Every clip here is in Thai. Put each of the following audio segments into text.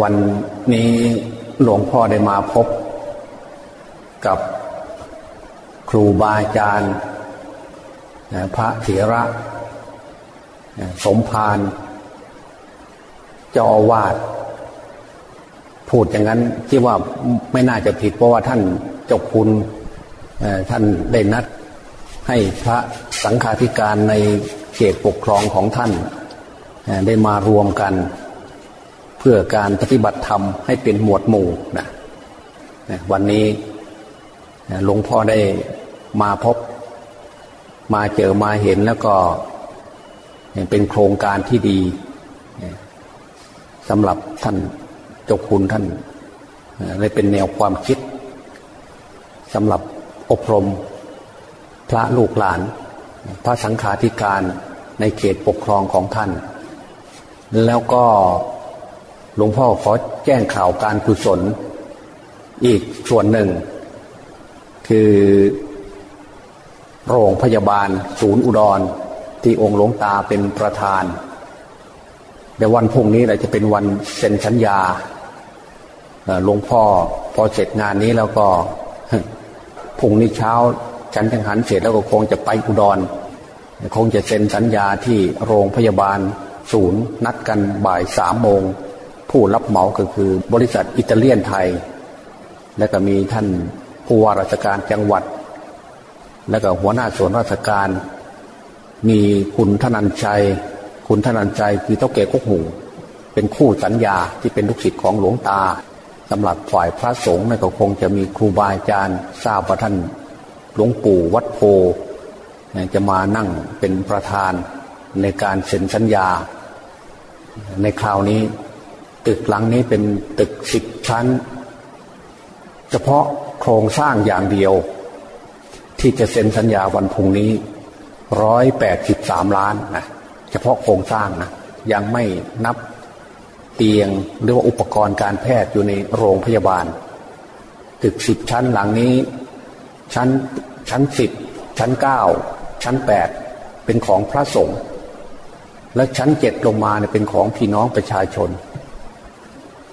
วันนี้หลวงพ่อได้มาพบกับครูบาอาจารย์พระเถระสมภารเจ้าอาวาสพูดอย่างนั้นที่ว่าไม่น่าจะผิดเพราะว่าท่านเจ้าคุณท่านได้นัดให้พระสังฆาธิการในเขตปกครองของท่านได้มารวมกัน เพื่อการปฏิบัติธรรมให้เป็นหมวดหมู่นะวันนี้หลวงพ่อได้มาพบ มาเจอมาเห็นแล้วก็เป็นโครงการที่ดีสำหรับท่านเจ้าคุณท่านเลยเป็นแนวความคิดสำหรับอบรมพระลูกหลาน พระสังฆาธิการในเขตปกครองของท่าน แล้วก็ หลวงพ่อขอแจ้งข่าวการกุศล อีกส่วนหนึ่ง คือโรงพยาบาลศูนย์อุดร ที่องค์หลวงตาเป็นประธานในวันพรุ่งนี้เราจะเป็นวันเซ็นสัญญาหลวงพ่อพอเสร็จงานนี้แล้วก็พรุ่งนี้เช้าฉันจังหันเสร็จแล้วก็คงจะไปอุดร คงจะเซ็นสัญญาที่โรงพยาบาลศูนย์นัดกันบ่ายสามโมง ผู้รับเหมาก็คือบริษัทอิตาเลียนไทย และก็มีท่านผู้ว่าราชการจังหวัด และก็หัวหน้าส่วนราชการ มีคุณธนันชัย คุณธนันชัยคือเท่าแก่กกหมูเป็นคู่สัญญาที่เป็นลูกศิษย์ของหลวงตาสำหรับฝ่ายพระสงฆ์ก็คงจะมีครูบาอาจารย์ทราบว่าท่านหลวงปู่วัดโพจะมานั่งเป็นประธานในการเซ็นสัญญา ในคราวนี้ ตึกหลังนี้เป็นตึกสิบชั้น เฉพาะโครงสร้างอย่างเดียว ที่จะเซ็นสัญญาวันพุ่งนี้ร้อยแปดสิบสามล้านนะเฉพาะโครงสร้างนะยังไม่นับเตียงหรือว่าอุปกรณ์การแพทย์อยู่ในโรงพยาบาล ตึกสิบชั้นหลังนี้ ชั้นชั้นสิบชั้นเก้าชั้นแปดเป็นของพระสงฆ์และชั้นเจ็ดลงมาเนี่ยเป็นของพี่น้องประชาชน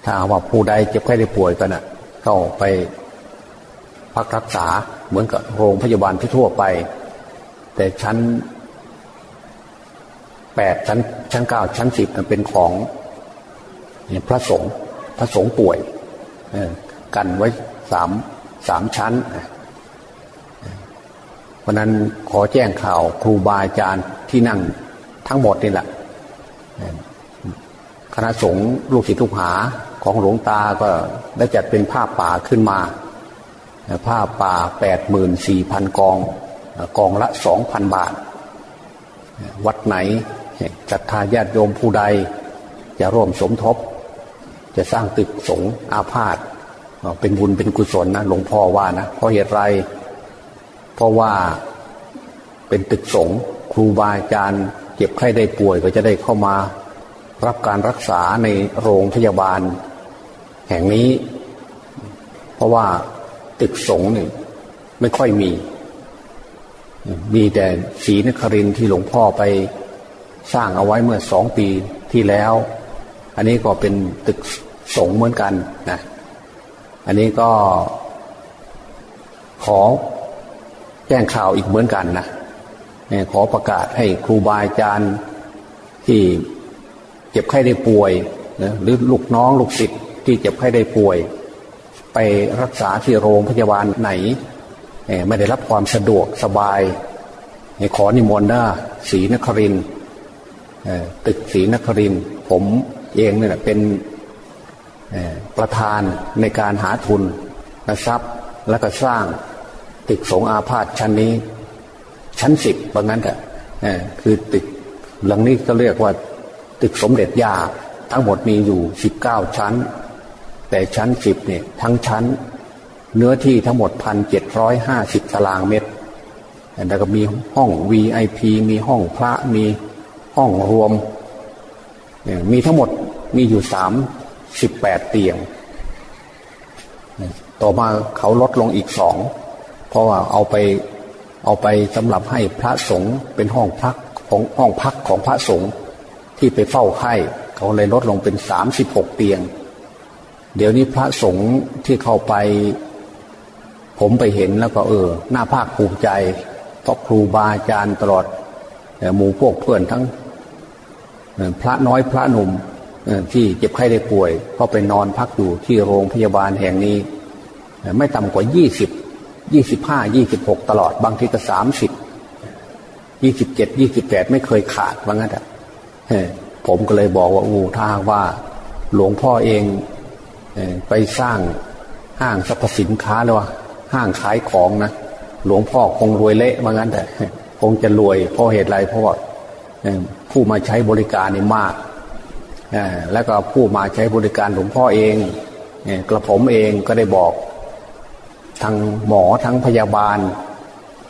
ถ้าว่าผู้ใดเจ็บไข้ได้ป่วยกันอะก็ไปพักรักษาเหมือนกับโรงพยาบาลทั่วไป แต่ชั้นแปดชั้นชั้นเก้าชั้นสิบเป็นของพระสงฆ์พระสงฆ์ป่วยกันไว้สามสามชั้นเพราะนั้นขอแจ้งข่าวครูบาอาจารย์ที่นั่งทั้งหมดนี่แหละคณะสงฆ์ลูกศิษย์ลูกหา ของหลวงตาก็ได้จัดเป็นผ้าป่าขึ้นมา ผ้าป่าแปดหมื่นสี่พันกอง กองละสองพันบาท วัดไหนจัดทายาติโยมผู้ใด จะร่วมสมทบ จะสร้างตึกสงอาพาธเป็นบุญเป็นกุศลนะหลวงพ่อว่านะเพราะเหตุไร เพราะว่าเป็นตึกสงครูบาอาจารย์เจ็บไข้ได้ป่วยก็จะได้เข้ามา รับการรักษาในโรงพยาบาล แห่งนี้ เพราะว่าตึกสงนี่ไม่ค่อยมี มีแต่ศรีนครินที่หลวงพ่อไปสร้างเอาไว้เมื่อสองปีที่แล้ว อันนี้ก็เป็นตึกสงเหมือนกันนะอันนี้ก็ขอแจ้งข่าวอีกเหมือนกันนะขอประกาศให้ครูบาอาจารย์ที่ จ็บไข้ได้ป่วยนะหรือลูกน้องลูกศิษย์ที่เจ็บไข้ได้ป่วย ไปรักษาที่โรงพยาบาลไหน ไม่ได้รับความสะดวกสบายขอนิมนต์นะศรีนครินตึกศรีนครินผมเองเนี่ยเป็นประธานในการหาทุนทรัพย์และก็สร้างตึกสงอาพาธชั้นนี้ ชั้นสิบว่างั้นแต่คือตึกหลังนี้ก็เรียกว่า ตึกสมเด็จยาทั้งหมดมีอยู่สิบเก้าชั้น แต่ชั้นสิบเนี่ยทั้งชั้น เนื้อที่ทั้งหมดพันเจ็ดร้อยห้าสิบตารางเมตรแล้วก็มีห้อง VIP มีห้องพระมีห้องรวม มีทั้งหมดมีอยู่สามสิบแปดเตียง ต่อมาเขาลดลงอีกสองเพราะว่าเอาไปเอาไปสำหรับให้พระสงฆ์เป็นห้องพักของห้องพักของพระสงฆ์ ที่ไปเฝ้าไข้เขาเลยลดลงเป็นสามสิบหกเตียง เดี๋ยวนี้พระสงฆ์ที่เข้าไป ผมไปเห็นแล้วก็เออหน้าภาคภูมิใจเพราะครูบาอาจารย์ตลอดหมู่พวกเพื่อนทั้งพระน้อยพระหนุ่มที่เจ็บไข้ได้ป่วยก็ไปนอนพักอยู่ที่โรงพยาบาลแห่งนี้ ไม่ต่ำกว่ายี่สิบยี่สิบห้ายี่สิบหกตลอดบางทีก็สามสิบยี่สิบเจ็ดยี่สิบแปดไม่เคยขาดว่างั้นอะ ผมก็เลยบอกว่าอู้ถ้าว่า หลวงพ่อเองไปสร้างห้างสรรพสินค้าแล้วว่าห้างขายของนะหลวงพ่อคงรวยเละว่างั้นแต่คงจะรวยเพราะเหตุไรเพราะว่าผู้มาใช้บริการนี่มากแล้วก็ผู้มาใช้บริการหลวงพ่อเองกระผมเองก็ได้บอกทั้งหมอทั้งพยาบาล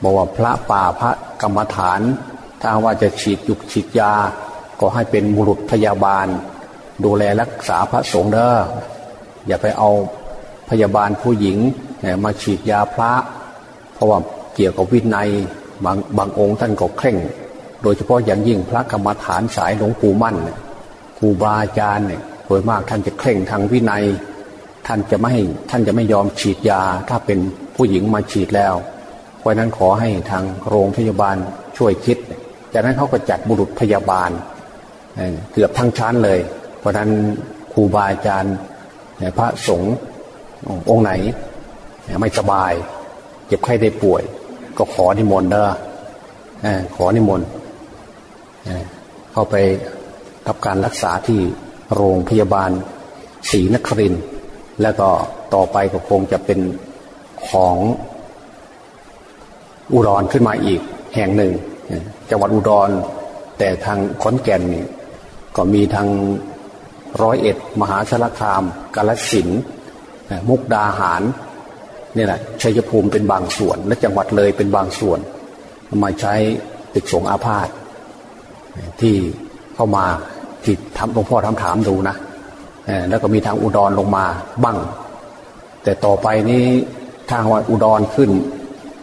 บอกว่าพระป่าพระกรรมฐาน ถ้าว่าจะฉีดยุกฉีดยา ก็ให้เป็นบุรุษพยาบาล ดูแลรักษาพระสงฆ์เด้ออย่าไปเอาพยาบาลผู้หญิงมาฉีดยาพระ เพราะว่าเกี่ยวกับวินัยบางบางองค์ท่านก็เคร่ง โดยเฉพาะอย่างยิ่งพระกรรมฐานสายหลวงปู่มั่นครูบาอาจารย์เนี่ยโดยมากท่านจะเคร่งทางวินัย ท่านจะไม่ท่านจะไม่ยอมฉีดยา ถ้าเป็นผู้หญิงมาฉีดแล้ว เพราะนั้นขอให้ทางโรงพยาบาลช่วยคิด จากนั้นเขาก็จัดบุรุษพยาบาล เกือบทั้งชั้นเลย เพราะนั้นครูบาอาจารย์พระสงฆ์องค์ไหน ไม่สบาย เจ็บไข้ได้ป่วย ก็ขอนิมนต์เด้อขอนิมนต์เข้าไปกับการรักษาที่โรงพยาบาลศรีนครินแล้วก็ต่อไปก็คงจะเป็นของอุดรขึ้นมาอีกแห่งหนึ่ง จังหวัดอุดร แต่ทางขอนแก่นนี่ ก็มีทางร้อยเอ็ด มหาสารคาม กาลสินมุกดาหารนี่แหละชัยภูมิเป็นบางส่วน และจังหวัดเลยเป็นบางส่วน มาใช้ตึกสงอาพาธที่เข้ามาที่ทำหลวงพ่อทำถามดูนะแล้วก็มีทางอุดรลงมาบ้าง แต่ต่อไปนี้ถ้าว่าอุดรขึ้น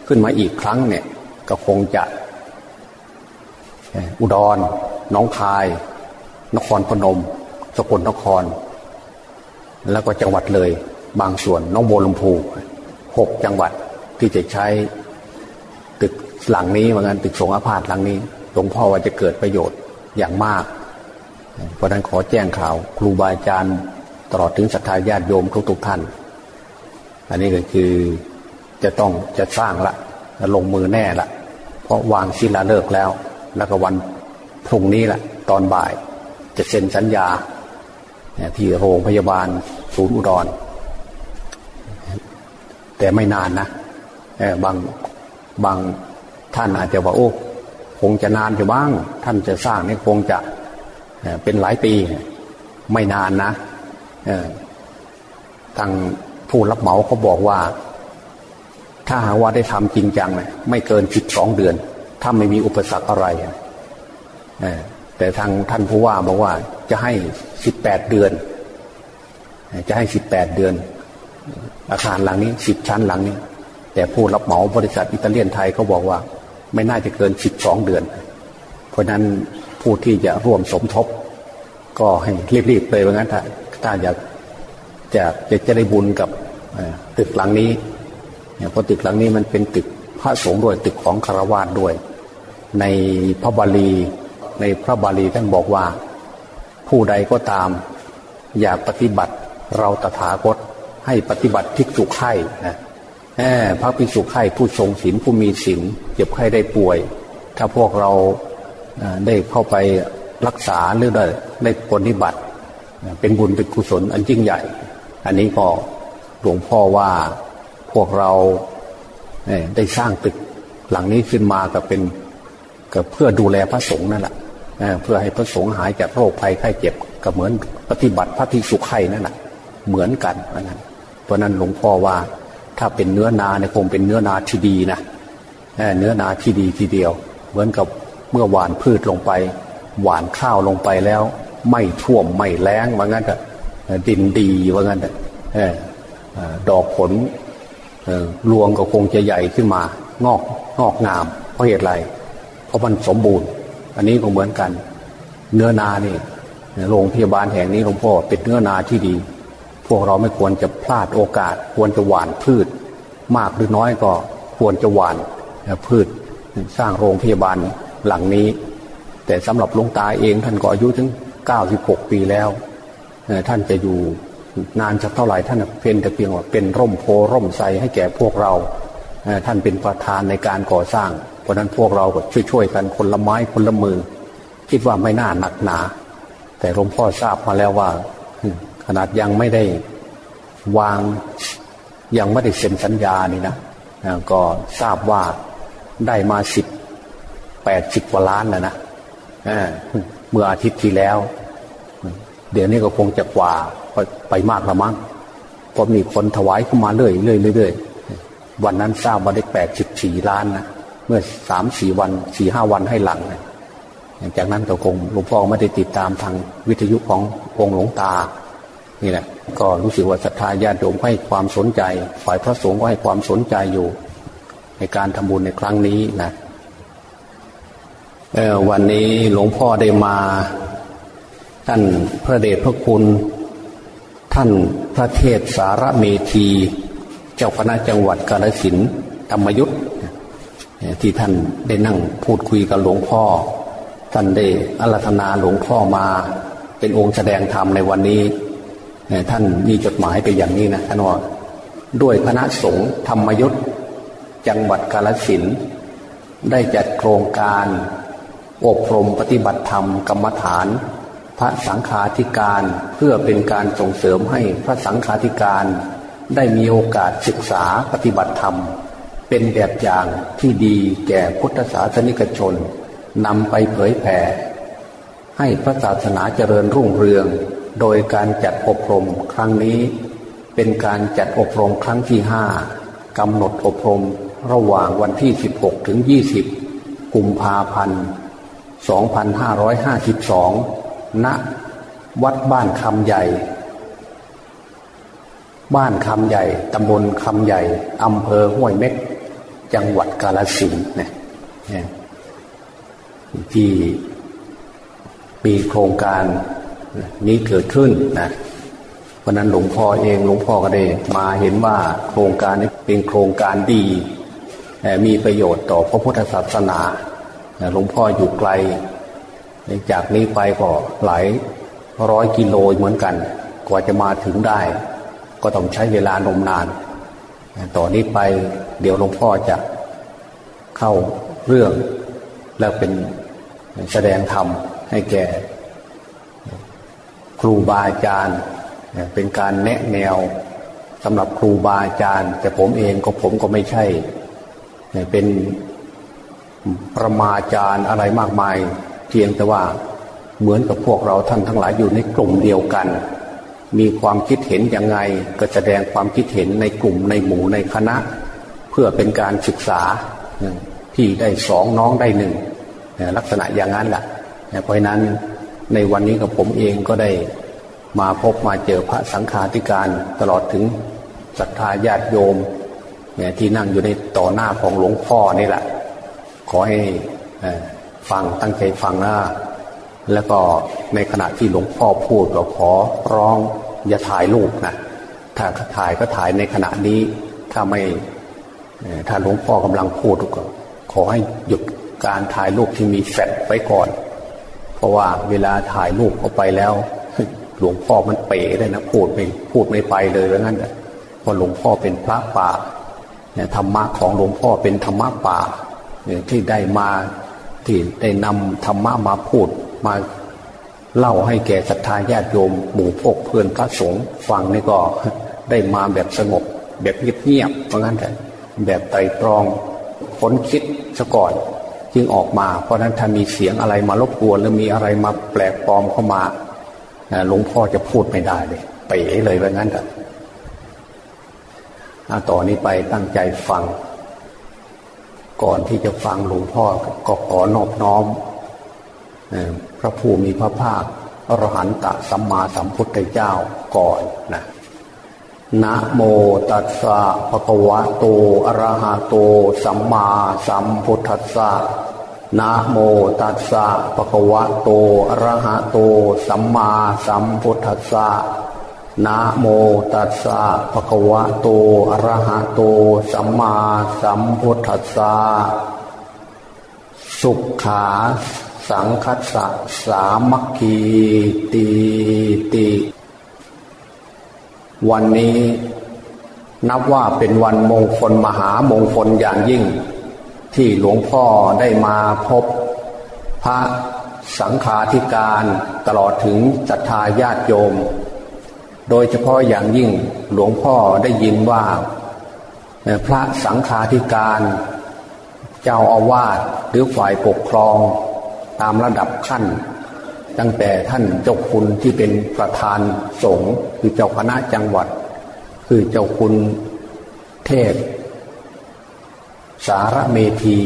ขึ้นมาอีกครั้งเนี่ยก็คงจะอุดรน้องคาย นครพนม สกลนคร แล้วก็จังหวัดเลย บางส่วนน้องโบลมพูหกจังหวัดที่จะใช้ตึกหลังนี้เหมือนกันตึกสงอาพาธหลังนี้หลวงพ่อว่าจะเกิดประโยชน์อย่างมาก เพราะนั้นขอแจ้งข่าว ครูบาอาจารย์ตลอดถึงศรัทธาญาติโยมทุกๆท่าน อันนี้ก็คือจะต้องจะสร้างละลงมือแน่ละเพราะวางศิลาเลิกแล้ว แล้วก็วันพรุ่งนี้แหละตอนบ่าย จะเซ็นสัญญาที่โรงพยาบาลศูนย์อุดร แต่ไม่นานนะบางบางท่านอาจจะว่าโอ้คงจะนานอยู่บ้าง ท่านจะสร้างนี่คงจะเป็นหลายปี ไม่นานนะทางผู้รับเหมาเขาบอกว่า ถ้าหากว่าได้ทำจริงจังไม่เกินสิบสองเดือน ถ้าไม่มีอุปสรรคอะไร แต่ทางท่านผู้ว่าบอกว่าจะให้สิบแปดเดือน จะให้สิบแปดเดือน อาคารหลังนี้สิบชั้นหลังนี้ แต่ผู้รับเหมาบริษัทอิตาเลียนไทยเขาบอกว่า ไม่น่าจะเกินสิบสองเดือน เพราะนั้นผู้ที่จะร่วมสมทบ ก็ให้รีบๆเลยว่างั้นถ้าถ้าอยากจะจะจะได้บุญกับตึกหลังนี้เพราะตึกหลังนี้มันเป็นตึกพระสงฆ์ด้วยตึกของคารวาสด้วย ในพระบาลี ในพระบาลีท่านบอกว่า ผู้ใดก็ตาม อยากปฏิบัติเราตถาคตให้ปฏิบัติทิกษุไข่นะพระภิกษุไข่ผู้ทรงศีลผู้มีศีลเจ็บไข้ได้ป่วย ถ้าพวกเราได้เข้าไปรักษาหรือได้ได้ปฏิบัติ เป็นบุญเป็นกุศลอันยิ่งใหญ่ อันนี้ก็หลวงพ่อว่าพวกเราได้สร้างตึกหลังนี้ขึ้นมาก็เป็นก็เพื่อดูแลพระสงฆ์นั่นแหละ เพื่อให้พระสงฆ์หายจากโรคภัยไข้เจ็บก็เหมือนปฏิบัติพระภิกษุไข่นั่นแหละเหมือนกันเพราะนั้นหลวงพ่อว่าถ้าเป็นเนื้อนาเนี่ยคงเป็นเนื้อนาที่ดีนะเนื้อนาที่ดีทีเดียว เหมือนกับเมื่อหวานพืชลงไป หวานข้าวลงไปแล้ว ไม่ท่วมไม่แล้งว่างั้นแต่ดินดีว่างั้นดอกผลรวงก็คงจะใหญ่ขึ้นมา งอกงอกงามเพราะเหตุไรเพราะมันสมบูรณ์ อันนี้ก็เหมือนกัน เนื้อนานี่โรงพยาบาลแห่งนี้หลวงพ่อเป็นเนื้อนาที่ดี พวกเราไม่ควรจะพลาดโอกาส ควรจะหว่านพืช มากหรือน้อยก็ควรจะหว่านพืชสร้างโรงพยาบาลหลังนี้ แต่สำหรับลุงตาเองท่านก็อายุถึง 96 ปีแล้ว ท่านจะอยู่นานจะเท่าไหร่ท่านเพียงแต่เพียงว่าเป็นร่มโพร่มใสให้แก่พวกเรา ท่านเป็นประธานในการก่อสร้าง เพราะนั้นพวกเราก็ช่วยๆกันคนละไม้คนละมือ คิดว่าไม่น่าหนักหนา แต่หลวงพ่อทราบมาแล้วว่า ขนาดยังไม่ได้วางยังไม่ได้เซ็นสัญญานี่นะก็ทราบว่าได้มาสิบแปดสิบกว่าล้านแล้วนะเมื่ออาทิตย์ที่แล้ว เดี๋ยวนี้ก็คงจะกว่าไปมากละมั้งเพราะมีคนถวายเข้ามาเรื่อยเรื่อยเรื่อยวันนั้นทราบว่าได้แปดสิบสี่ล้านนะ เมื่อสามสี่วันสี่ห้าวันให้หลังนะจากนั้นก็คงหลวงพ่อไม่ได้ติดตามทางวิทยุขององค์หลวงตา นี่แหละก็รู้สึกว่าศรัทธาญาติโยมให้ความสนใจ ฝ่ายพระสงฆ์ก็ให้ความสนใจอยู่ ในการทำบุญในครั้งนี้นะวันนี้หลวงพ่อได้มา ท่านพระเดชพระคุณ ท่านพระเทศสารเมธี เจ้าคณะจังหวัดกาฬสินธุ์ธรรมยุทธ์ ที่ท่านได้นั่งพูดคุยกับหลวงพ่อ ท่านได้อารัธนาหลวงพ่อมา เป็นองค์แสดงธรรมในวันนี้ ท่านมีจดหมายไปอย่างนี้นะท่านว่าด้วยคณะสงฆ์ธรรมยุทธ์จังหวัดกาฬสินได้จัดโครงการอบรมปฏิบัติธรรมกรรมฐาน พระสังฆาธิการเพื่อเป็นการส่งเสริมให้พระสังฆาธิการ ได้มีโอกาสศึกษาปฏิบัติธรรม เป็นแบบอย่างที่ดีแก่พุทธศาสนิกชนนำไปเผยแผ่ ให้พระศาสนาเจริญรุ่งเรือง โดยการจัดอบรมครั้งนี้ เป็นการจัดอบรมครั้งที่ห้ากำหนดอบรมระหว่างวันที่ 16 ถึง 20 กุมภาพันธ์ 2552 ณ วัดบ้านคำใหญ่ บ้านคำใหญ่ ตำบลคำใหญ่ อำเภอห้วยเม็ก จังหวัดกาลสินเนี่ยที่มีโครงการนี้เกิดขึ้นนะเพราะนั้นหลวงพ่อเองหลวงพ่อก็ได้มาเห็นว่าโครงการนี้เป็นโครงการดี มีประโยชน์ต่อพระพุทธศาสนาหลวงพ่ออยู่ไกล จากนี้ไปก็หลายร้อยกิโลเหมือนกัน กว่าจะมาถึงได้ ก็ต้องใช้เวลานมนาน ต่อนนี้ไปเดี๋ยวหลวงพ่อจะเข้าเรื่องแล้วเป็นแสดงธรรมให้แก่ ครูบาอาจารย์เป็นการแนะแนวสำหรับครูบาอาจารย์ แต่ผมเองก็ผมก็ไม่ใช่ เป็นประมาจารย์อะไรมากมาย เพียงแต่ว่าเหมือนกับพวกเราท่านทั้งหลายอยู่ในกลุ่มเดียวกัน มีความคิดเห็นยังไง ก็แสดงความคิดเห็นในกลุ่มในหมู่ในคณะ เพื่อเป็นการศึกษาพี่ได้สองน้องได้หนึ่งลักษณะอย่างนั้นแหละเพราะนั้นในวันนี้กับผมเองก็ได้มาพบมาเจอพระสังฆาธิการตลอดถึงศรัทธาญาติโยมที่นั่งอยู่ในต่อหน้าของหลวงพ่อนี่แหละ ขอให้ฟังตั้งใจฟังนะ แล้วก็ในขณะที่หลวงพ่อพูดก็ขอร้องอย่าถ่ายรูปนะถ้าถ่ายก็ถ่ายในขณะนี้ ถ้าไม่ถ้าหลวงพ่อกำลังพูดก็ขอให้หยุดการถ่ายรูปที่มีแฟลชไว้ก่อน เพราะว่าเวลาถ่ายรูปเข้าไปแล้ว หลวงพ่อมันเป๋เลยนะพูดไม่พูดไม่ไปเลยแล้วงั้นเพราะหลวงพ่อเป็นพระป่าธรรมะของหลวงพ่อเป็นธรรมะป่าที่ได้มาที่ได้นำธรรมะมาพูด มาเล่าให้แก่ศรัทธาญาติโยมหมู่พกเพื่อนพระสงฆ์ฟังนี่ก็ได้มาแบบสงบ แบบเงียบๆเพราะงั้นแต่แบบไตรตรองค้นคิดซะก่อน จึงออกมาเพราะนั้นถ้ามีเสียงอะไรมารบกวนหรือมีอะไรมาแปลกปลอมเข้ามาหลวงพ่อจะพูดไม่ได้เลยไปเลยว่างั้นแต่ต่อนนี้ไปตั้งใจฟัง ก่อนที่จะฟังหลวงพ่อก็ขอนอบน้อม พระผู้มีพระภาคอรหันตสัมมาสัมพุทธเจ้าก่อนนะนะโมตัสสะภะคะวะโตอะระหะโตสัมมาสัมพุทธัสสะนะโมตัสสะภะคะวะโตอะระหะโตสัมมาสัมพุทธัสสะนะโมตัสสะภะคะวะโตอะระหะโตสัมมาสัมพุทธัสสะสุขขา สังคัสสะสามัคคีตีติวันนี้นับว่าเป็นวันมงคลมหามงคลอย่างยิ่ง ที่หลวงพ่อได้มาพบ พระสังฆาธิการตลอดถึงศรัทธาญาติโยม โดยเฉพาะอย่างยิ่งหลวงพ่อได้ยินว่า พระสังฆาธิการ เจ้าอาวาสหรือฝ่ายปกครอง ตามระดับขั้น ตั้งแต่ท่านเจ้าคุณที่เป็นประธานสงฆ์คือเจ้าคณะจังหวัด คือเจ้าคุณเทพสารเมธี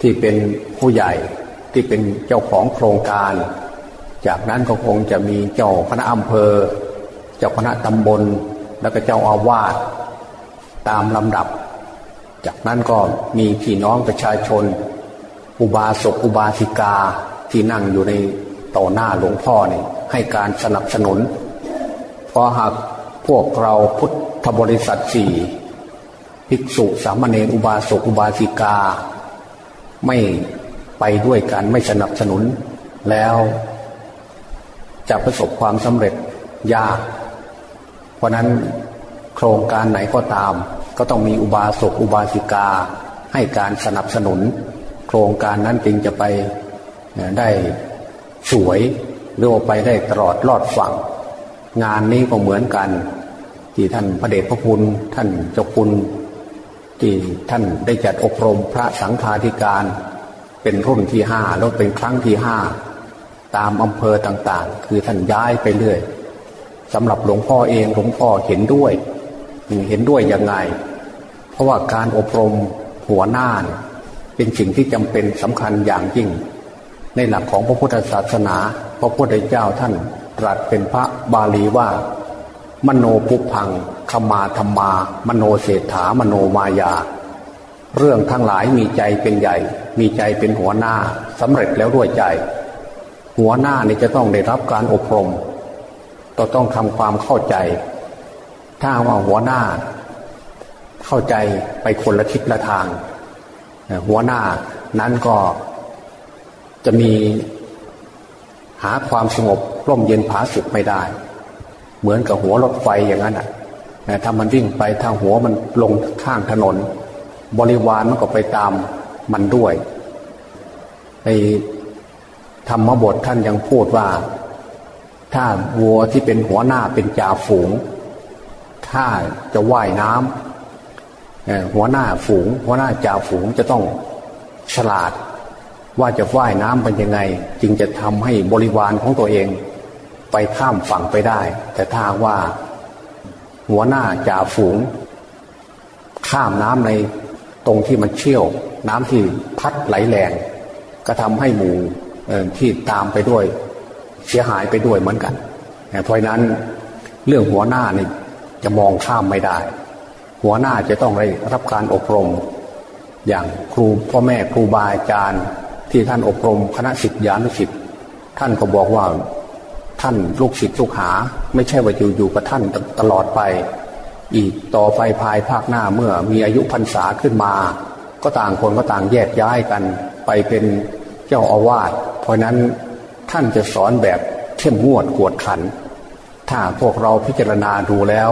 ที่เป็นผู้ใหญ่ที่เป็นเจ้าของโครงการ จากนั้นก็คงจะมีเจ้าคณะอำเภอ เจ้าคณะตำบล แล้วก็เจ้าอาวาสตามลำดับ จากนั้นก็มีพี่น้องประชาชน อุบาสกอุบาสิกาที่นั่งอยู่ในต่อหน้าหลวงพ่อนี่ให้การสนับสนุนเพราะหากพวกเราพุทธบริษัทสี่ภิกษุสามเณรอุบาสกอุบาสิกา ไม่ไปด้วยกันไม่สนับสนุนแล้วจะประสบความสำเร็จยาก เพราะนั้นโครงการไหนก็ตาม ก็ต้องมีอุบาสกอุบาสิกาให้การสนับสนุน ครงการนั้นจึงจะไปได้สวยหรือว่าไปได้ตลอดรอดฝั่ง งานนี้ก็เหมือนกัน ที่ท่านพระเดชพระคุณท่านเจ้าคุณที่ท่านได้จัดอบรมพระสังฆาธิการ เป็นรุ่นที่ห้าแล้วเป็นครั้งที่ห้าตามอำเภอต่างๆ คือท่านย้ายไปเรื่อยสำหรับหลวงพ่อเองหลวงพ่อเห็นด้วยเห็นด้วยยังไง เพราะว่าการอบรมหัวหน้าเป็นสิ่งที่จำเป็นสำคัญอย่างยิ่ง ในหลักของพระพุทธศาสนา พระพุทธเจ้าท่านตรัสเป็นพระบาลีว่า มโนปุพังขมาธรรมา มโนเศรษฐามโนมายา เรื่องทั้งหลายมีใจเป็นใหญ่ มีใจเป็นหัวหน้าสำเร็จแล้วด้วยใจ หัวหน้านี่จะต้องได้รับการอบรมต้องต้องทำความเข้าใจ ถ้าว่าหัวหน้า เข้าใจไปคนละทิศละทาง หัวหน้านั้นก็จะมีหาความสงบร่มเย็นผาสุขไม่ได้ เหมือนกับหัวรถไฟอย่างนั้นอะถ้ามันวิ่งไปทาหัวมันลงข้างถนน บริวารมันก็ไปตามมันด้วยในธรรมบทท่านยังพูดว่า ถ้าวัวที่เป็นหัวหน้าเป็นจ่าฝูง ถ้าจะว่ายน้ำ หัวหน้าฝูง หัวหน้าจ่าฝูงจะต้องฉลาด ว่าจะว่ายน้ำเป็นยังไง จึงจะทำให้บริวารของตัวเอง ไปข้ามฝั่งไปได้ แต่ถ้าว่า หัวหน้าจ่าฝูง ข้ามน้ำในตรงที่มันเชี่ยว น้ำที่พัดไหลแรง ก็ทำให้หมู่ที่ตามไปด้วย เสียหายไปด้วยเหมือนกันเพราะนั้นเรื่องหัวหน้านี่จะมองข้ามไม่ได้ หัวหน้าจะต้องได้รับการอบรม อย่างครูพ่อแม่ครูบาอาจารย์ที่ท่านอบรมคณะสิทธิานุสิทธิ์ท่านก็บอกว่าท่านลูกศิษย์ลูกหา ไม่ใช่ว่าอยู่อยู่กับท่านตลอดไป อีกต่อไปภายภาคหน้าเมื่อมีอายุพรรษาขึ้นมา ก็ต่างคนก็ต่างแยกย้ายกัน ไปเป็นเจ้าอาวาสเพราะนั้นท่านจะสอนแบบเข้มงวดกวดขัน ถ้าพวกเราพิจารณาดูแล้ว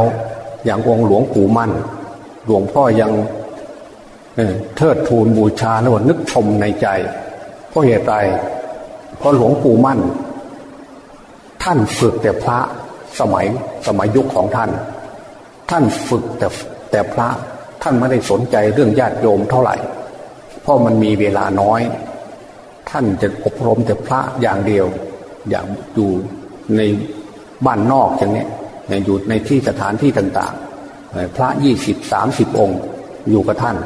อย่างองค์หลวงปู่มั่น หลวงพ่อยังเทิดทูนบูชาแล้วนึกชมในใจเพราะเหตุใดเพราะหลวงปู่มั่น ท่านฝึกแต่พระสมัยสมัยยุคของท่าน ท่านฝึกแต่แต่พระท่านไม่ได้สนใจเรื่องญาติโยมเท่าไหร่ เพราะมันมีเวลาน้อย ท่านจะอบรมแต่พระอย่างเดียว อย่างอยู่ในบ้านนอกอย่างนี้อยู่ในที่สถานที่ต่างๆ พระยี่สิบสามสิบองค์ อยู่กับท่าน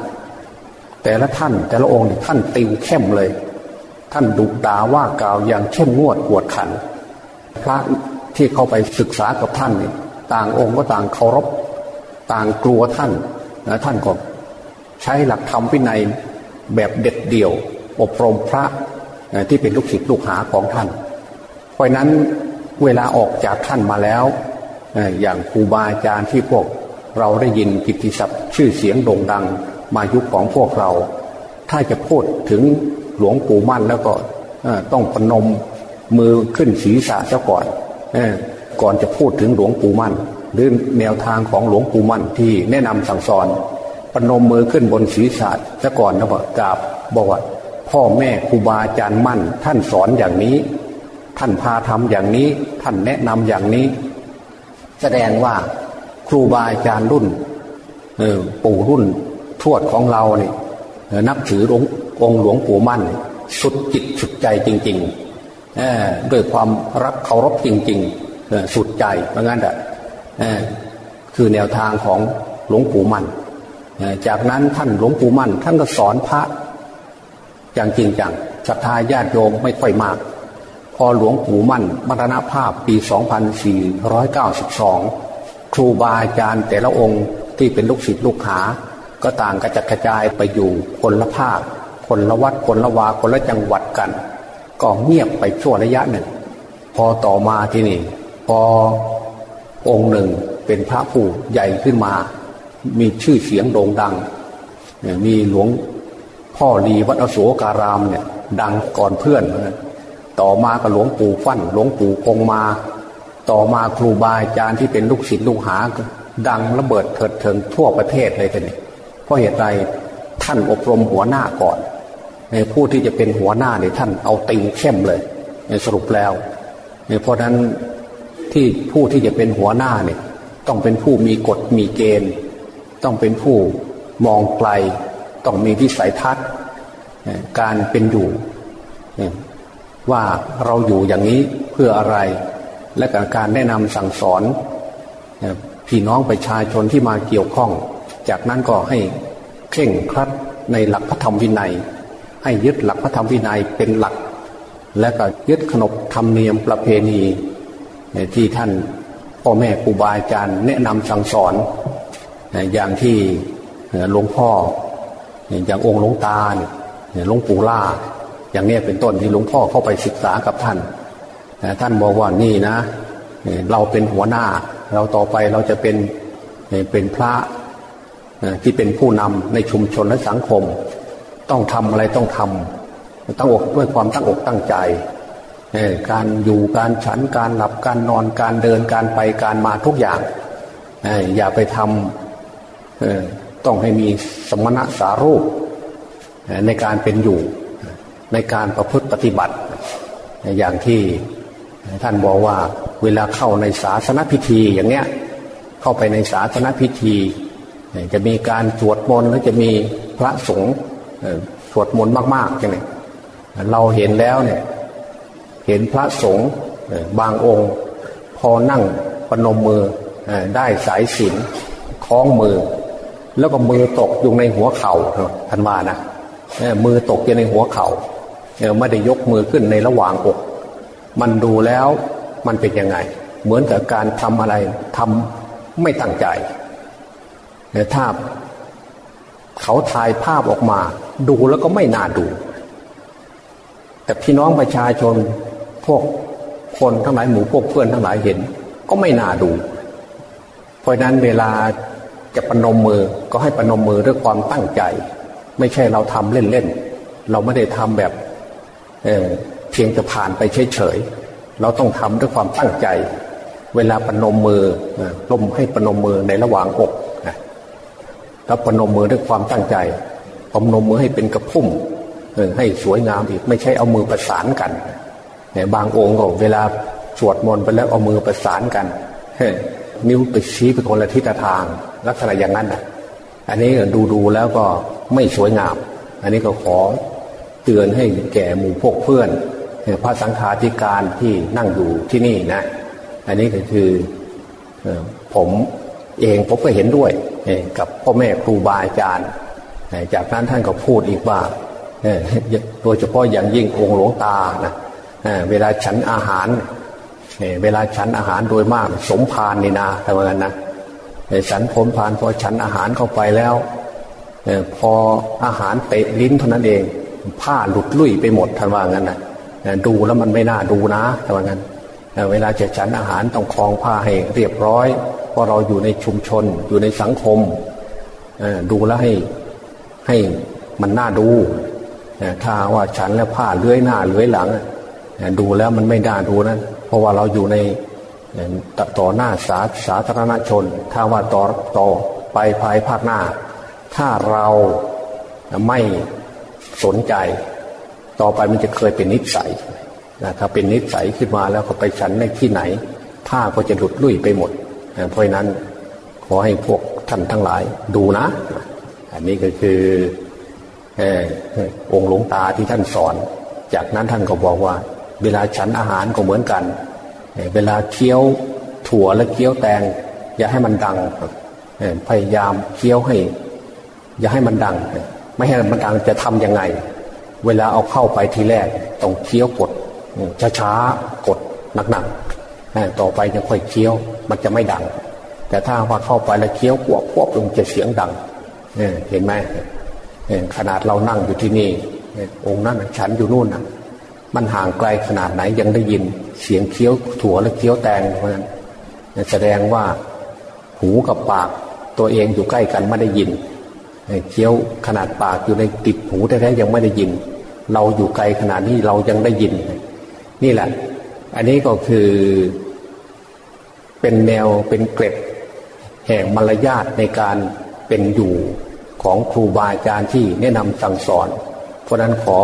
แต่ละท่านแต่ละองค์ท่านติวเข้มเลย ท่านดุด่าว่ากล่าวอย่างเข้มงวดกวดขัน พระที่เข้าไปศึกษากับท่านนี่ต่างองค์ก็ต่างเคารพ ต่างกลัวท่านนะท่านก็ใช้หลักธรรมวินัยแบบเด็ดเดี่ยว อบรมพระที่เป็นลูกศิษย์ลูกหาของท่าน เพราะนั้นเวลาออกจากท่านมาแล้ว อย่างครูบาอาจารย์ที่พวก เราได้ยินกิตติศัพท์ชื่อเสียงโด่งดังมายุคของพวกเรา ถ้าจะพูดถึงหลวงปู่มั่นแล้วก็ต้องปนมมือขึ้นศีรษะเจ้าก่อนก่อนจะพูดถึงหลวงปู่มั่น หรือแนวทางของหลวงปู่มั่นที่แนะนำสั่งสอนปนมมือขึ้นบนศีรษะเจ้าก่อนนะบอกกราบบอกว่าพ่อแม่ครูบาอาจารย์มั่น ท่านสอนอย่างนี้ ท่านพาทำอย่างนี้ท่านแนะนำอย่างนี้ แสดงว่า ครูบาอาจารย์รุ่นปู่รุ่นทวดของเราเนี่ยนับถือองค์หลวงปู่มั่น สุดจิตสุดใจจริงๆด้วยความรักเคารพจริงๆสุดใจเพราะงั้นแหละคือแนวทางของหลวงปู่มั่นจากนั้นท่านหลวงปู่มั่น ท่านก็สอนพระอย่างจริงจังศรัทธาญาติโยมไม่ค่อยมาก พอหลวงปู่มั่นมรณภาพปี 2492 ครูบาอาจารย์แต่ละองค์ที่เป็นลูกศิษย์ลูกหา ก็ต่างกระจัดกระจายไปอยู่คนละภาค คนละวัดคนละวาคนละจังหวัดกัน ก็เงียบไปชั่วระยะหนึ่ง พอต่อมาที่นี่ พอองค์หนึ่งเป็นพระผู้ใหญ่ขึ้นมา มีชื่อเสียงโด่งดัง มีหลวงพ่อรีวัดอโศการามเนี่ยดังก่อนเพื่อน ต่อมาก็หลวงปู่ฟั่นหลวงปู่คงมา ต่อมาครูบาอาจารย์ที่เป็นลูกศิษย์ลูกหา ดังระเบิดเถิดเถิงทั่วประเทศเลยทีนี้เพราะเหตุใดท่านอบรมหัวหน้าก่อนในผู้ที่จะเป็นหัวหน้าเนี่ยท่านเอาติงเข้มเลยในสรุปแล้วเพราะนั้นที่ผู้ที่จะเป็นหัวหน้าเนี่ยต้องเป็นผู้มีกฎมีเกณฑ์ ต้องเป็นผู้มองไกล ต้องมีวิสัยทัศน์การเป็นอยู่ว่าเราอยู่อย่างนี้เพื่ออะไร และการแนะนำสั่งสอนพี่น้องประชาชนที่มาเกี่ยวข้อง จากนั้นก็ให้เคร่งครัดในหลักพระธรรมวินัย ให้ยึดหลักพระธรรมวินัยเป็นหลัก และก็ยึดขนบธรรมเนียมประเพณีที่ท่านพ่อแม่ครูบาอาจารย์แนะนำสั่งสอนอย่างที่หลวงพ่ออย่างองค์หลวงตาหลวงปู่ล่า อย่างนี้เป็นต้นที่หลวงพ่อเข้าไปศึกษากับท่าน ท่านบอกว่านี่นะ เราเป็นหัวหน้า เราต่อไปเราจะเป็นเป็นพระที่เป็นผู้นำในชุมชนและสังคม ต้องทำอะไรต้องทำตั้งอกด้วยความตั้งอกตั้งใจการอยู่การฉันการหลับการนอนการเดินการไปการมาทุกอย่างอย่าไปทำต้องให้มีสมณะสารูปในการเป็นอยู่ในการประพฤติปฏิบัติ อย่างที่ ท่านบอกว่าเวลาเข้าในศาสนพิธีอย่างเนี้ยเข้าไปในศาสนพิธี จะมีการสวดมนต์แล้วจะมีพระสงฆ์สวดมนต์มากๆอย่างนี้เราเห็นแล้วเนี่ยเห็นพระสงฆ์บางองค์ พอนั่งปนมมือได้สายสินคล้องมือ แล้วก็มือตกอยู่ในหัวเข่าท่านว่านะมือตกอยู่ในหัวเขา่าไม่ได้ยกมือขึ้นในระหว่างอก มันดูแล้วมันเป็นยังไง เหมือนกับการทำอะไรทำไม่ตั้งใจแต่ถ้าเขาถ่ายภาพออกมา ดูแล้วก็ไม่น่าดู แต่พี่น้องประชาชนพวกคนทั้งหลายหมู่พวกเพื่อนทั้งหลายเห็น ก็ไม่น่าดู เพราะนั้นเวลาจะปนมมือก็ให้ปนมมือด้วยความตั้งใจ ไม่ใช่เราทำเล่นๆเราไม่ได้ทำแบบ เเพียงจะผ่านไปเฉยๆเราต้องทำด้วยความตั้งใจ เวลาปนมมือลมให้ปนมมือในระหว่างอกแล้วปนมมือด้วยความตั้งใจปนมมือให้เป็นกระพุ่มให้สวยงามอีกไม่ใช่เอามือประสานกันเนี่ยบางองค์ก็เวลาสวดมนต์ไปแล้วเอามือประสานกันนิ้วไปชี้ไปคนละทิศทาง ลักษณะอย่างนั้นอะ อันนี้ดูดูแล้วก็ไม่สวยงาม อันนี้ก็ขอเตือนให้แก่หมู่พวกเพื่อน พระสังฆาธิการที่นั่งอยู่ที่นี่นะ อันนี้ก็คือผมเองผมก็เห็นด้วยกับพ่อแม่ครูบาอาจารย์ จากนั้นท่านก็พูดอีกว่าโดยเฉพาะอย่างยิ่งองค์หลวงตานะเวลาฉันอาหาร เวลาฉันอาหารโดยมากสมพานนี่นาทำงั้นนะฉันผมพานพอฉันอาหารเข้าไปแล้วพออาหารเตะลิ้นเท่านั้นเอง ผ้าหลุดลุ่ยไปหมดทำว่างั้นนะ ดูแล้วมันไม่น่าดูนะทำว่างั้นเวลาจะฉันอาหารต้องคลองผ้าให้เรียบร้อย เพราะเราอยู่ในชุมชนอยู่ในสังคมดูแลให้ให้มันน่าดูถ้าว่าฉันแล้วผ้าเลื้อยหน้าเลื้อยหลังดูแล้วมันไม่น่าดูนะเพราะว่าเราอยู่ในต่อหน้าสาสาธารณชน ถ้าว่าต่อต่อไปภายภาคหน้า ถ้าเราไม่สนใจ ต่อไปมันจะเคยเป็นนิสัยนะถ้าเป็นนิสัยขึ้นมาแล้วก็ไปฉันในที่ไหน ผ้าก็จะหลุดลุ่ยไปหมดเพราะนั้นขอให้พวกท่านทั้งหลายดูนะ อันนี้ก็คือองค์หลวงตาที่ท่านสอน จากนั้นท่านก็บอกว่า เวลาฉันอาหารก็เหมือนกัน เวลาเคี้ยวถั่วและเคี้ยวแตง อย่าให้มันดังพยายามเคี้ยวให้ อย่าให้มันดัง ไม่ให้มันดังจะทำยังไง เวลาเอาเข้าไปทีแรกต้องเคี้ยวกดช้าๆกดหนักๆต่อไปยังค่อยเคี้ยวมันจะไม่ดัง แต่ถ้าว่าเข้าไปแล้วเคี้ยวกวบกวบลงจะเสียงดังเห็นไหมขนาดเรานั่งอยู่ที่นี่องค์นั้นฉันอยู่นู่นนะมันห่างไกลขนาดไหนยังได้ยินเสียงเคี้ยวถั่วและเคี้ยวแตงเพราะนั้นแสดงว่าหูกับปากตัวเองอยู่ใกล้กันไม่ได้ยินเคี้ยวขนาดปากอยู่ในติดหูแท้ๆยังไม่ได้ยิน เราอยู่ไกลขนาดนี้เรายังได้ยิน นี่แหละ อันนี้ก็คือเป็นแนวเป็นเกร็ดแห่งมารยาทในการเป็นอยู่ของครูบาอาจารย์ที่แนะนำสั่งสอน เพราะนั้นขอ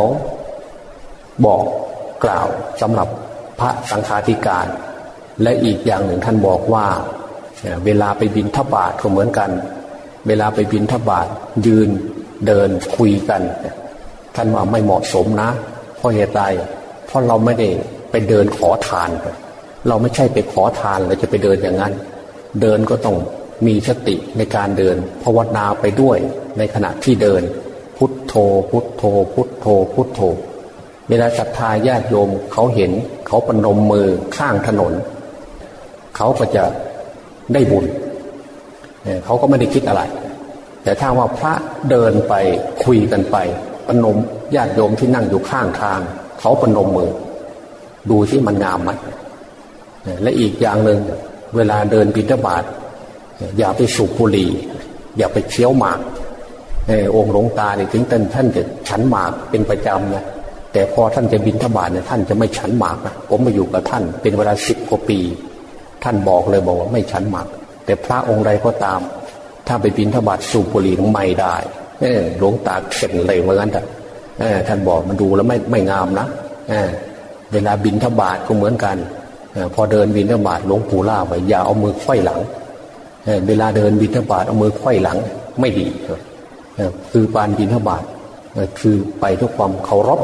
บอกกล่าวสำหรับพระสังฆาธิการ และอีกอย่างหนึ่งท่านบอกว่า เวลาไปบินทบาทก็เหมือนกัน เวลาไปบินทบาทยืนเดินคุยกัน ท่านว่าไม่เหมาะสมนะเพราะเหตุใดเพราะเราไม่ได้ไปเดินขอทาน เราไม่ใช่ไปขอทานเราจะไปเดินอย่างนั้น เดินก็ต้องมีสติในการเดินภาวนาไปด้วยในขณะที่เดิน พุทโธ พุทโธ พุทโธ พุทโธ เวลาศรัทธาญาติโยมเขาเห็นเขาปนมมือข้างถนน เขาก็จะได้บุญเขาก็ไม่ได้คิดอะไร แต่ถ้าว่าพระเดินไปคุยกันไป ปนมญาติโยมที่นั่งอยู่ข้างทาง เขาปนมมือ ดูที่มันงามไหมและอีกอย่างหนึ่งเวลาเดินบิณฑบาตอย่าไปสูบบุหรี่อย่าไปเคี้ยวหมากองค์หลวงตาเนี่ยถึงท่านท่านจะฉันหมากเป็นประจำนะแต่พอท่านจะบินทบาทเนี่ยท่านจะไม่ฉันหมากนะผมมาอยู่กับท่าน เป็นเวลาสิบกว่าปี ท่านบอกเลยบอกว่าไม่ฉันหมาก แต่พระองค์ใดก็ตาม ถ้าไปบินทบาทสูบบุหรี่ไม่ได้ เออหลวงตาเข็นเลยเหมือนกันแต่ท่านบอกมันดูแล้วไม่ไม่งามนะเเวลาบินทบาทก็เหมือนกันพอเดินบินทบาทหลวงปู่ล่าไว้อย่าเอามือไขว้หลังเวลาเดินบิณฑบาตเอามือไขว้หลัง ไม่ดีคือปานบิณฑบาตคือไปด้วยความเคารพ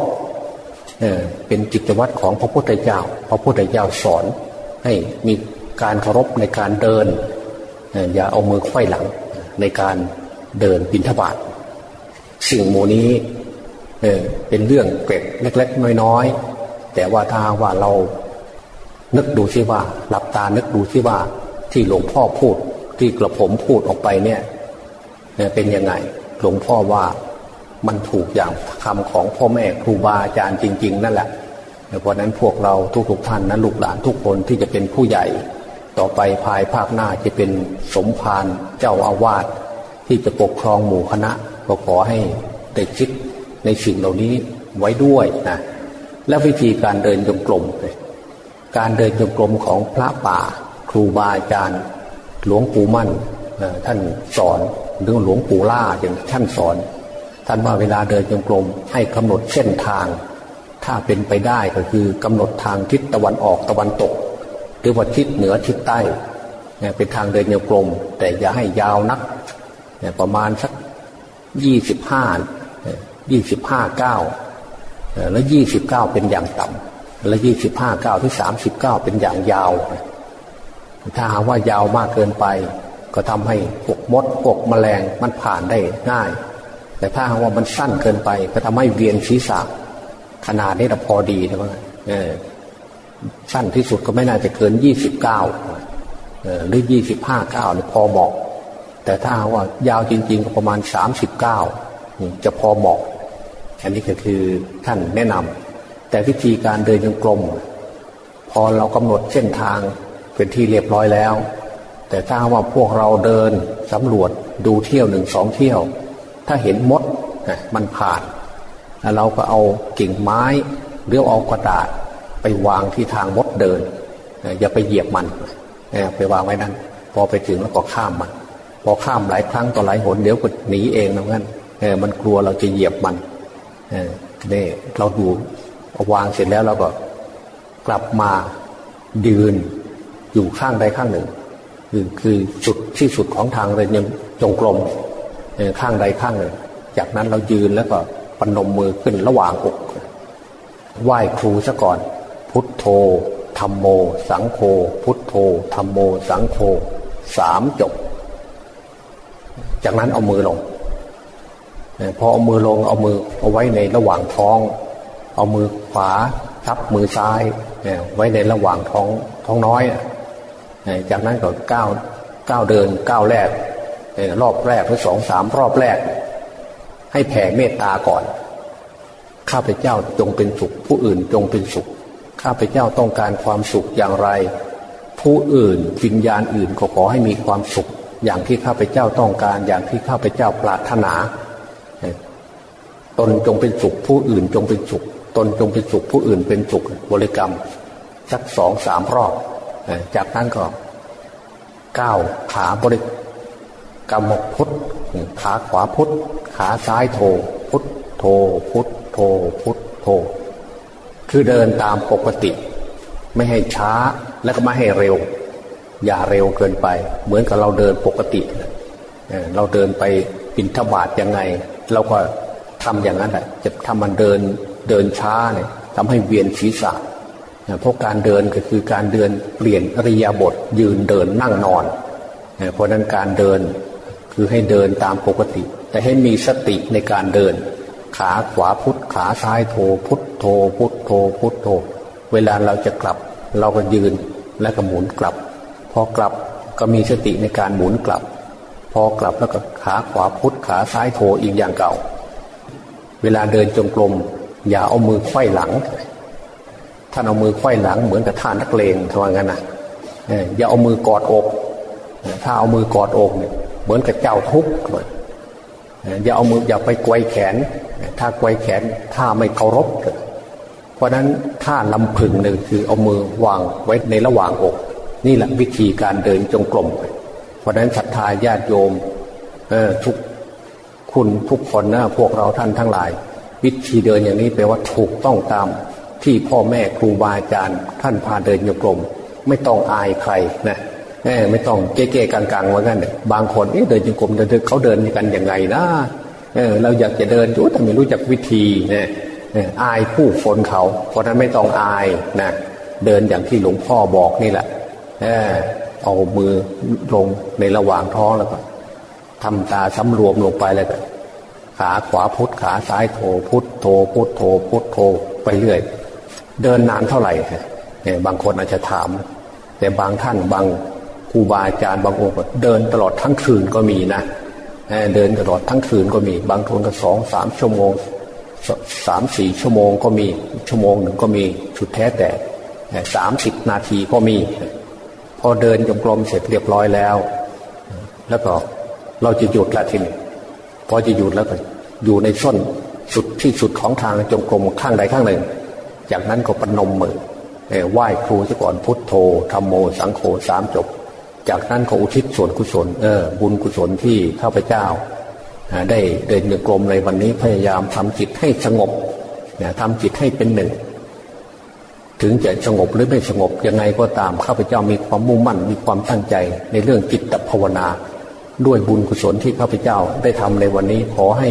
เป็นจิตวัตรของพระพุทธเจ้า พระพุทธเจ้าสอน ให้มีการเคารพในการเดิน อย่าเอามือไขว้หลังในการเดินบิณฑบาต สิ่งโมนี้เออเป็นเรื่องเกร็ดเล็ก ๆ น้อยๆแต่ว่าถ้าว่าเรานึกดูซิว่า หลับตานึกดูซิว่าที่หลวงพ่อพูดที่กระผมพูดออกไปเนี่ยเป็นยังไง หลวงพ่อว่ามันถูกอย่างคำของพ่อแม่ครูบาอาจารย์จริง ๆ นั่นแหละเพราะนั้นพวกเราทุกๆท่านนะลูกหลานทุกคนที่จะเป็นผู้ใหญ่ ต่อไปภายภาคหน้าจะเป็นสมภารเจ้าอาวาสที่จะปกครองหมู่คณะ ก็ขอให้ได้คิดในสิ่งเหล่านี้ไว้ด้วยนะและวิธีการเดินจงกรมการเดินจงกรมของพระป่า ครูบาอาจารย์หลวงปู่มั่นท่านสอนเรื่อหลวงปู่ล่าอย่างท่านสอน ท่านว่าเวลาเดินจงกรมให้กำหนดเส้นทาง ถ้าเป็นไปได้ก็คือกำหนดทางทิศตะวันออกตะวันตก หรือว่าทิศเหนือทิศใต้เป็นทางเดินจงกรมแต่อย่าให้ยาวนัก ประมาณสัก ยี่สิบห้ายี่สิบห้าเก้าแล้วยี่สิบเก้าเป็นอย่างต่ำและยี่สิบห้าเก้าที่สามสิบเก้าเป็นอย่างยาว ถ้าหาว่ายาวมากเกินไป ก็ทำให้พวกมดพวกแมลงมันผ่านได้ง่าย แต่ถ้าหากว่ามันสั้นเกินไป ก็ทำให้เวียนศีรษะขนาดนี้เราพอดีนะว่าสั้นที่สุดก็ไม่น่าจะเกินยี่สิบเก้าหรือยี่สิบห้าเก้าเนี่ยพอเหมาะ แต่ถ้าว่ายาวจริง ๆ ก็ประมาณสามสิบเก้าจะพอเหมาะ อันนี้ก็คือท่านแนะนำแต่วิธีการเดินจงกรมพอเรากำหนดเส้นทางเป็นที่เรียบร้อยแล้ว แต่ถ้าว่าพวกเราเดินสำรวจดูเที่ยวหนึ่งสองเที่ยว ถ้าเห็นมดมันผ่านเราก็เอากิ่งไม้หรือเอากระดาษไปวางที่ทางมดเดิน อย่าไปเหยียบมันไปวางไว้นั้น พอไปถึงแล้วก็ข้ามมัน พอข้ามหลายครั้งต่อหลายหนเดี๋ยวก็หนีเองนะงั้นมันกลัวเราจะเหยียบมันเออนี่เราดูวางเสร็จแล้วเราก็กลับมายืนอยู่ข้างใดข้างหนึ่ง คือคือจุดที่สุดของทางเดินยังจงกรมข้างใดข้างหนึ่ง จากนั้นเรายืนแล้วก็ปนมมือขึ้นระหว่างอกไหว้ครูซะก่อน พุทโธธรรมโม สังโฆพุทโธธรรมโม สังโฆสามจบ จากนั้นเอามือลงพอเอามือลงเอามือเอาไว้ในระหว่างท้อง เอามือขวาทับมือซ้ายไว้ในระหว่างท้องท้องน้อย จากนั้นก็ก้าวก้าวเดินก้าวแรกรอบแรกหรือสองสามรอบแรก ให้แผ่เมตตาก่อน ข้าพเจ้าจงเป็นสุข ผู้อื่นจงเป็นสุข ข้าพเจ้าต้องการความสุขอย่างไร ผู้อื่นวิญญาณอื่นก็ขอให้มีความสุข อย่างที่ข้าพเจ้าต้องการ อย่างที่ข้าพเจ้าปรารถนา ตนจงเป็นสุขผู้อื่นจงเป็นสุข ตนจงเป็นสุขผู้อื่นเป็นสุขบริกรรม สักสองสามรอบ จากนั้นก็ก้าวขาบริกรรมพุทธขาขวาพุทธขาซ้ายโท พุทธโทพุทธโทพุทธโท คือเดินตามปกติ ไม่ให้ช้าและก็ไม่ให้เร็ว อย่าเร็วเกินไป เหมือนกับเราเดินปกติเราเดินไปปินทบาทยังไง เราก็ทำอย่างนั้นแหละจะทำมันเดินเดินช้าเนี่ยทำให้เวียนศีรษะเพราะการเดินก็คือการเดินเปลี่ยนอริยาบทยืนเดินนั่งนอน เพราะนั้นการเดินคือให้เดินตามปกติ แต่ให้มีสติในการเดิน ขาขวาพุทธขาซ้ายโทพุทโทพุทโทพุทโทเวลาเราจะกลับ เราก็ยืนและก็หมุนกลับ อกลับก็มีสติในการหมุนกลับ พอกลับแล้วก็ขาขวาพุทธขาซ้ายโทอีกอย่างเก่า เวลาเดินจงกรมอย่าเอามือไขว้หลังท่านเอามือไขว้หลังเหมือนกับท่านนักเลงทว่างั้นนะอย่าเอามือกอดอก ถ้าเอามือกอดอกเนี่ยเหมือนกับเจ้าทุกข์อย่าเอามืออย่าไปไกวแขน ถ้าไกวแขนถ้าไม่เคารพเพราะนั้นท่าลำพึงหนึ่งคือเอามือวางไว้ในระหว่างอก นี่แหละวิธีการเดินจงกรมเพราะนั้นศรัทธาญาติโยมทุกคุณทุกคนนะพวกเราท่านทั้งหลาย วิธีเดินอย่างนี้แปลว่าถูกต้องตามที่พ่อแม่ครูบาอาจารย์ ท่านพาเดินโยกลม ไม่ต้องอายใครนะไม่ต้องเก๊ๆกังๆว่างั้นบางคนเดินโยกลมเดินเขาเดินกันยังไงนะเเราอยากจะเดินอยู่แต่ไม่รู้จักวิธีนะอายผู้คนเขา เพราะนั้นไม่ต้องอายนะเดินอย่างที่หลวงพ่อบอกนี่แหละ เอามือลงในระหว่างท้องแล้วก็ทำตาสำรวมลงไปแล้วก็ขาขวาพุทขาซ้ายโถพุทโถพุทโถพุทโถไปเรื่อย เดินนานเท่าไหร่เนี่ยบางคนอาจจะถาม แต่บางท่านบางครูบาอาจารย์บางองค์เดินตลอดทั้งคืนก็มีนะเดินตลอดทั้งคืนก็มี บางคนก็สองสามชั่วโมงสามสี่ชั่วโมงก็มีชั่วโมงหนึ่งก็มีชุดแท้แต่สามสิบนาทีก็มี พอเดินจงกรมเสร็จเรียบร้อยแล้ว แล้วก็เราจะหยุดละทีนี้พอจะหยุดแล้วก็อยู่ในส้นสุดที่สุดของทางจงกรมข้างใดข้างหนึ่ง จากนั้นก็ปนมมือไหว้ครูซะก่อนพุทโธธรรมโมสังโฆสามจบ จากนั้นก็อุทิศส่วนกุศลเออบุญกุศลที่ข้าพเจ้า ได้เดินโยกลมในวันนี้พยายามทำจิตให้สงบทำจิตให้เป็นหนึ่ง ถึงจะสงบหรือไม่สงบยังไงก็ตามข้าพเจ้ามีความมุ่งมั่นมีความตั้งใจในเรื่องจิตภาวนา ด้วยบุญกุศลที่ข้าพเจ้าได้ทำในวันนี้ขอให้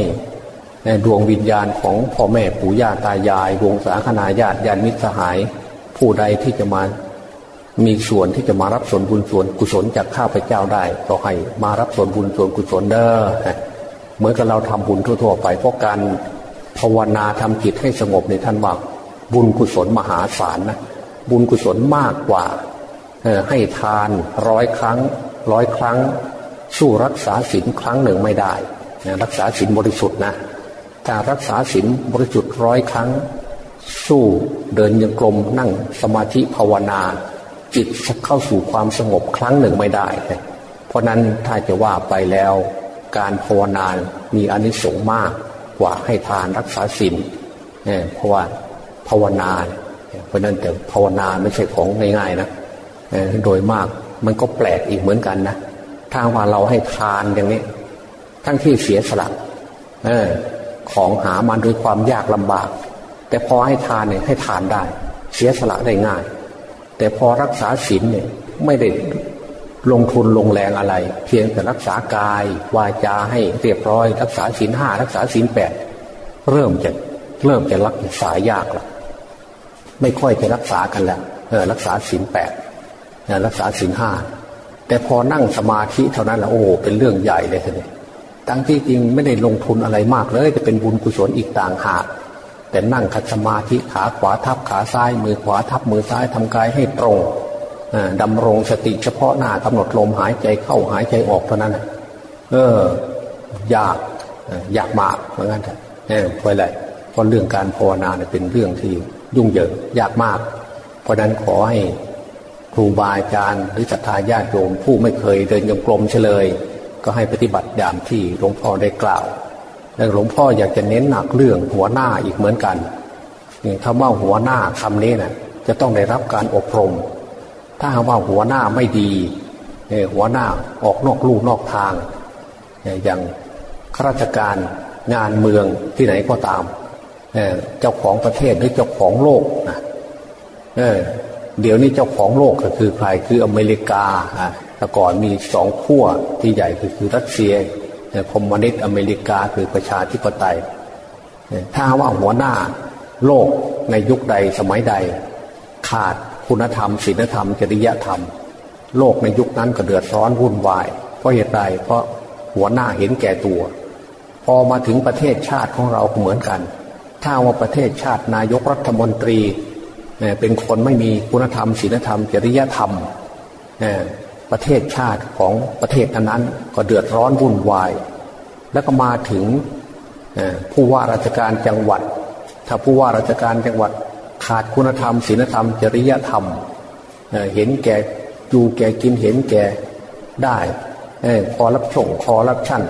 ดวงวิญญาณของพ่อแม่ปู่ย่าตายาย วงศาคณาญาติญาติมิตรสหาย ผู้ใดที่จะมา มีส่วนที่จะมารับส่วนบุญส่วนกุศลจากข้าพเจ้าได้ก็ให้มารับส่วนบุญส่วนกุศลเด้อเหมือนกับเราทำบุญทั่ว ๆ ไปเพราะการภาวนาทำจิตให้สงบในท่านว่า บุญกุศลมหาศาลนะบุญกุศลมากกว่าให้ทานร้อยครั้งร้อยครั้ง สู้รักษาศีลครั้งหนึ่งไม่ได้รักษาศีลบริสุทธิ์นะถ้ารักษาศีลบริสุทธิ์ร้อยครั้ง สู้เดินยังกลมนั่งสมาธิภาวนา จิตเข้าสู่ความสงบครั้งหนึ่งไม่ได้ เพราะนั้นถ้าจะว่าไปแล้ว การภาวนามีอนิสงส์มากกว่าให้ทานรักษาศีลเพราะว่า ภาวนา เพราะนั้นแต่ภาวนาไม่ใช่ของง่ายๆนะโดยมากมันก็แปลกอีกเหมือนกันนะถ้าว่าเราให้ทานอย่างนี้ ทั้งที่เสียสละอของหามาด้วยความยากลำบาก แต่พอให้ทานเนี่ยให้ทานได้ เสียสละได้ง่าย แต่พอรักษาศีลเนี่ยไม่ได้ลงทุนลงแรงอะไร เพียงแต่รักษากายวาจาให้เรียบร้อย รักษาศีลห้ารักษาศีลแปดเริ่มจะเริ่มจะรักษายากละ ไม่ค่อยจะรักษากันแล้วเออรักษาศีลแปดรักษาศีลห้าแต่พอนั่งสมาธิเท่านั้นแล้วโอ้เป็นเรื่องใหญ่เลยทีนี้ทั้งที่จริงไม่ได้ลงทุนอะไรมากเลยจะเป็นบุญกุศลอีกต่างหาก แต่นั่งคัดสมาธิขาขวาทับขาซ้าย มือขวาทับมือซ้ายทำกายให้ตรงดำรงสติเฉพาะหน้ากำหนดลมหายใจเข้าหายใจออกเท่านั้นเออ อยากอยากมากเหมือนกันเออเพราะอะไรเพราะเรื่องการภาวนาเนี่ยเป็นเรื่องที่ ยุ่งเหยิงยากมาก เพราะนั้นขอให้ครูบาอาจารย์หรือศรัทธาญาติโยมผู้ไม่เคยเดินยงกลมเฉลย ก็ให้ปฏิบัติอย่างที่หลวงพ่อได้กล่าวและหลวงพ่ออยากจะเน้นหนักเรื่องหัวหน้าอีกเหมือนกันคำว่าหัวหน้าคำนี้นะ่ะจะต้องได้รับการอบรม ถ้าว่าหัวหน้าไม่ดีหัวหน้าออกนอกลู่นอกทาง อย่างข้าราชการงานเมืองที่ไหนก็ตาม เจ้าของประเทศหรือเจ้าของโลกนะเดี๋ยวนี้เจ้าของโลกก็คือใครคืออเมริกาแต่ก่อนมีสองขั้วที่ใหญ่คือคือรัสเซียคอมมิวนิสต์อเมริกาคือประชาธิปไตย ถ้าว่าหัวหน้าโลกในยุคใดสมัยใด ขาดคุณธรรมศีลธรรม จริยธรรม โลกในยุคนั้นก็เดือดร้อนวุ่นวาย เพราะเหตุใดเพราะหัวหน้าเห็นแก่ตัว พอมาถึงประเทศชาติของเราเหมือนกัน ถ้าว่าประเทศชาตินายกรัฐมนตรีเป็นคนไม่มีคุณธรรมศีลธรรม จริยธรรมประเทศชาติของประเทศนั้นก็เดือดร้อนวุ่นวาย แล้วก็มาถึงผู้ว่าราชการจังหวัด ถ้าผู้ว่าราชการจังหวัดขาดคุณธรรมศีลธรรม จริยธรรมเห็นแก่อยู่แก่กินเห็นแก่ได้คอรับช่งคอรับชั่น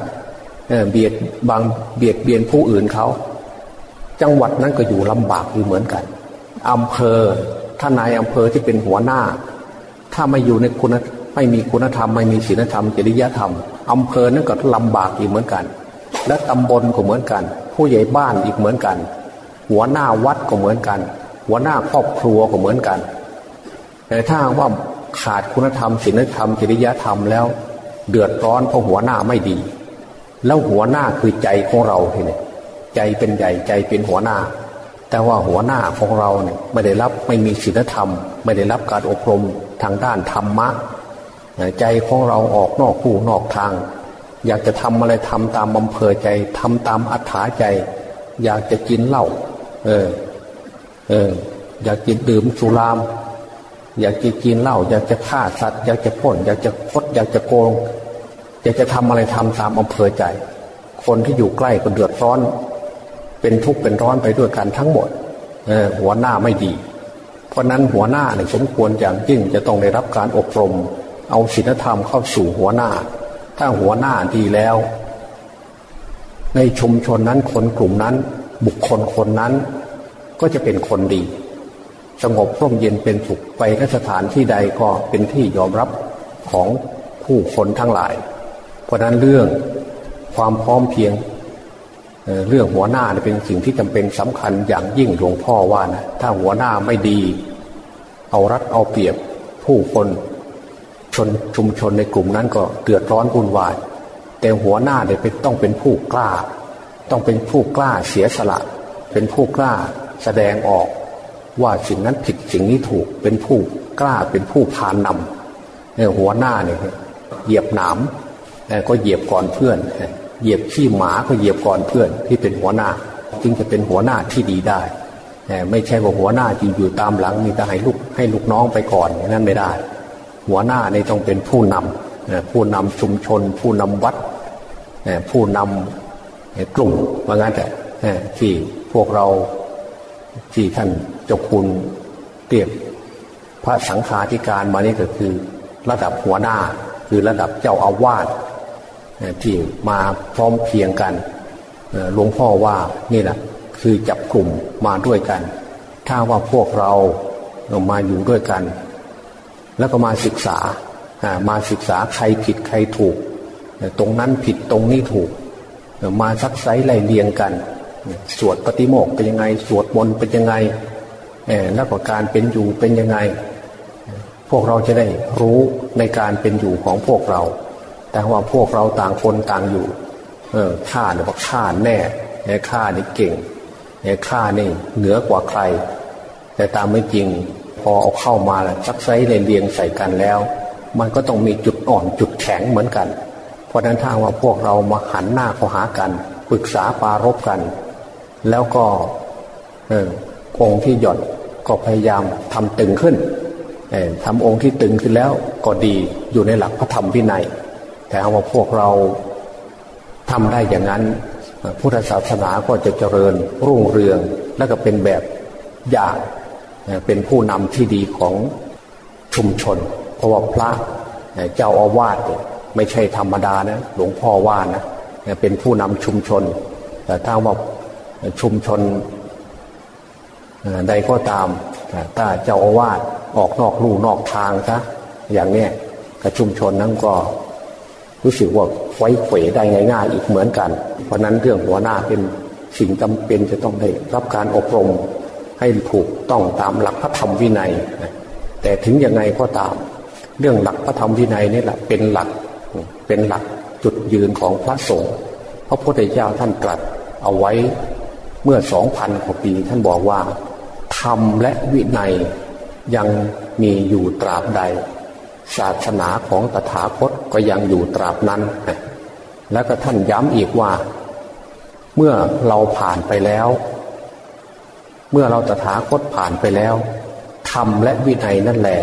เบียดบางเบียดเบียนผู้อื่นเขา จังหวัดนั้นก็อยู่ลำบากอยู่เหมือนกันอำเภอท่านนายอำเภอที่เป็นหัวหน้า ถ้าไม่อยู่ในคุณไม่มีคุณธรรมไม่มีศีลธรรมจริยธรรมอำเภอนั้นก็ลำบากอีกเหมือนกัน และตำบลก็เหมือนกัน ผู้ใหญ่บ้านอีกเหมือนกัน หัวหน้าวัดก็เหมือนกัน หัวหน้าครอบครัวก็เหมือนกัน แต่ถ้าว่าขาดคุณธรรมศีลธรรมจริยธรรมแล้ว เดือดร้อนเพราะหัวหน้าไม่ดี แล้วหัวหน้าคือใจของเราทีนี้ ใจเป็นใหญ่ใจเป็นหัวหน้า แต่ว่าหัวหน้าของเราเนี่ยไม่ได้รับไม่มีศีลธรรม ไม่ได้รับการอบรมทางด้านธรรมะ ใจของเราออกนอกคู่นอกทาง อยากจะทำอะไรทำตามอำเภอใจทำตามอัธยาใจ อยากจะกินเหล้าเออเอออยากกินดื่มสุราม อยากจะกินเหล้าอยากจะฆ่าสัตว์ อยากจะพ่นอยากจะคดอยากจะโกง อยากจะทำอะไรทำตามอำเภอใจ คนที่อยู่ใกล้ก็เดือดร้อน เป็นทุกข์เป็นร้อนไปด้วยกันทั้งหมดหัวหน้าไม่ดี เพราะนั้นหัวหน้าเนี่ยสมควรอย่างยิ่งจะต้องได้รับการอบรม เอาศีลธรรมเข้าสู่หัวหน้า ถ้าหัวหน้าดีแล้ว ในชุมชนนั้นคนกลุ่มนั้น บุคคลคนนั้น ก็จะเป็นคนดี สงบร่มเย็นเป็นสุขไปนสถานที่ใดก็เป็นที่ยอมรับของผู้คนทั้งหลาย เพราะนั้นเรื่องความพร้อมเพียง เรื่องหัวหน้าเป็นสิ่งที่จำเป็นสำคัญอย่างยิ่งหลวงพ่อว่านะถ้าหัวหน้าไม่ดี เอารัดเอาเปรียบผู้คนชนชุมชนในกลุ่มนั้นก็เดือดร้อนวุ่นวาย แต่หัวหน้าเนี่ยเป็นต้องเป็นผู้กล้า ต้องเป็นผู้กล้าเสียสละ เป็นผู้กล้าแสดงออก ว่าสิ่งนั้นผิดสิ่งนี้ถูกเป็นผู้กล้าเป็นผู้พานนำเนี่ยหัวหน้าเนี่ยเหยียบหนามก็เหยียบก่อนเพื่อน เหยียบขี้หมาก็เหยียบก่อนเพื่อนที่เป็นหัวหน้า จึงจะเป็นหัวหน้าที่ดีได้ไม่ใช่ว่าหัวหน้าจริงอยู่ตามหลังมีแต่ให้ลูกให้ลูกน้องไปก่อนนั่นไม่ได้ หัวหน้าในต้องเป็นผู้นำผู้นำชุมชน ผู้นำวัดผู้นำกลุ่มว่างั้นแต่ที่พวกเราที่ท่านเจ้าคุณเรียบพระสังฆาธิการมานี่ก็คือ ระดับหัวหน้าคือระดับเจ้าอาวาส ที่มาพร้อมเพียงกันหลวงพ่อว่านี่แหละคือจับกลุ่มมาด้วยกัน ถ้าว่าพวกเรามาอยู่ด้วยกัน แล้วก็มาศึกษามาศึกษาใครผิดใครถูก ตรงนั้นผิดตรงนี้ถูก มาซักไซไล่เลียงกัน สวดปฏิโมกเป็นยังไง สวดมนต์เป็นยังไงแล้วก็การเป็นอยู่เป็นยังไง พวกเราจะได้รู้ในการเป็นอยู่ของพวกเรา แต่ว่าพวกเราต่างคนต่างอยู่เออข้าเนี่ยว่าข้าแน่ข้านี่เก่งข้านี่เหนือกว่าใคร แต่ตามไม่จริง พอเอาเข้ามาแล้วซักไซเรียงใส่กันแล้ว มันก็ต้องมีจุดอ่อนจุดแข็งเหมือนกัน เพราะนั้นถ้าว่าพวกเรามาหันหน้าเข้าหากันปรึกษาปารบกัน แล้วก็เออองค์ที่หย่อนก็พยายามทำตึงขึ้นทำองค์ที่ตึงขึ้นแล้วก็ดีอยู่ในหลักพระธรรมวินัย แต่ว่าพวกเราทำได้อย่างนั้น พุทธศาสนาก็จะเจริญรุ่งเรืองและก็เป็นแบบอย่างเป็นผู้นำที่ดีของชุมชน เพราะว่าพระเจ้าอาวาสไม่ใช่ธรรมดานะหลวงพ่อว่านะเป็นผู้นำชุมชน แต่ถ้าว่าชุมชนใดก็ตามถ้าเจ้าอาวาสออกนอกลู่นอกทางซะอย่างเนี้ยกับชุมชนนั้นก็ รู้สึกว่าไว้เขวได้ง่ายๆอีกเหมือนกัน เพราะนั้นเรื่องหัวหน้าเป็นสิ่งจำเป็นจะต้องได้รับการอบรมให้ถูกต้องตามหลักพระธรรมวินัย แต่ถึงยังไงก็ตาม เรื่องหลักพระธรรมวินัยนี่แหละเป็นหลักเป็นหลักจุดยืนของพระสงฆ์พระพุทธเจ้าท่านตรัสเอาไว้เมื่อสองพันกว่าปี ท่านบอกว่าธรรมและวินัยยังมีอยู่ตราบใด ศาสนาของตถาคตก็ยังอยู่ตราบนั้น แล้วก็ท่านย้ำอีกว่า เมื่อเราผ่านไปแล้ว เมื่อเราตถาคตผ่านไปแล้วธรรมและวินัยนั่นแหละ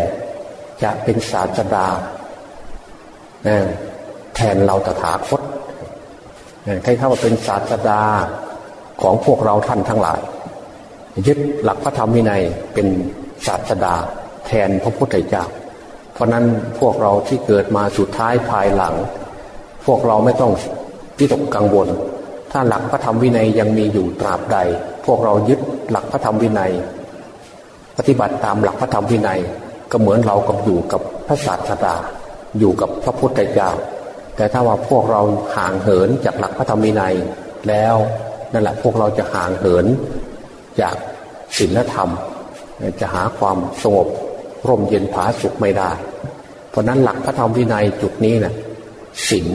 จะเป็นศาสดาแทนเราตถาคตใครเข้ามาเป็นศาสดาของพวกเราท่านทั้งหลาย ยึดหลักพระธรรมวินัยเป็นศาสดาแทนพระพุทธเจ้า เพราะนั้นพวกเราที่เกิดมาสุดท้ายภายหลัง พวกเราไม่ต้องวิตกกังวล ถ้าหลักพระธรรมวินัยยังมีอยู่ตราบใด พวกเรายึดหลักพระธรรมวินัย ปฏิบัติตามหลักพระธรรมวินัยก็เหมือนเรากับอยู่กับพระศาสดาอยู่กับพระพุทธเจ้าแต่ถ้าว่าพวกเราห่างเหินจากหลักพระธรรมวินัยแล้วนั่นแหละพวกเราจะห่างเหินจากศีลธรรม จะหาความสงบ ร่มเย็นผาสุขไม่ได้ เพราะนั้นหลักพระธรรมวินัยจุดนี้นะ่ะศีล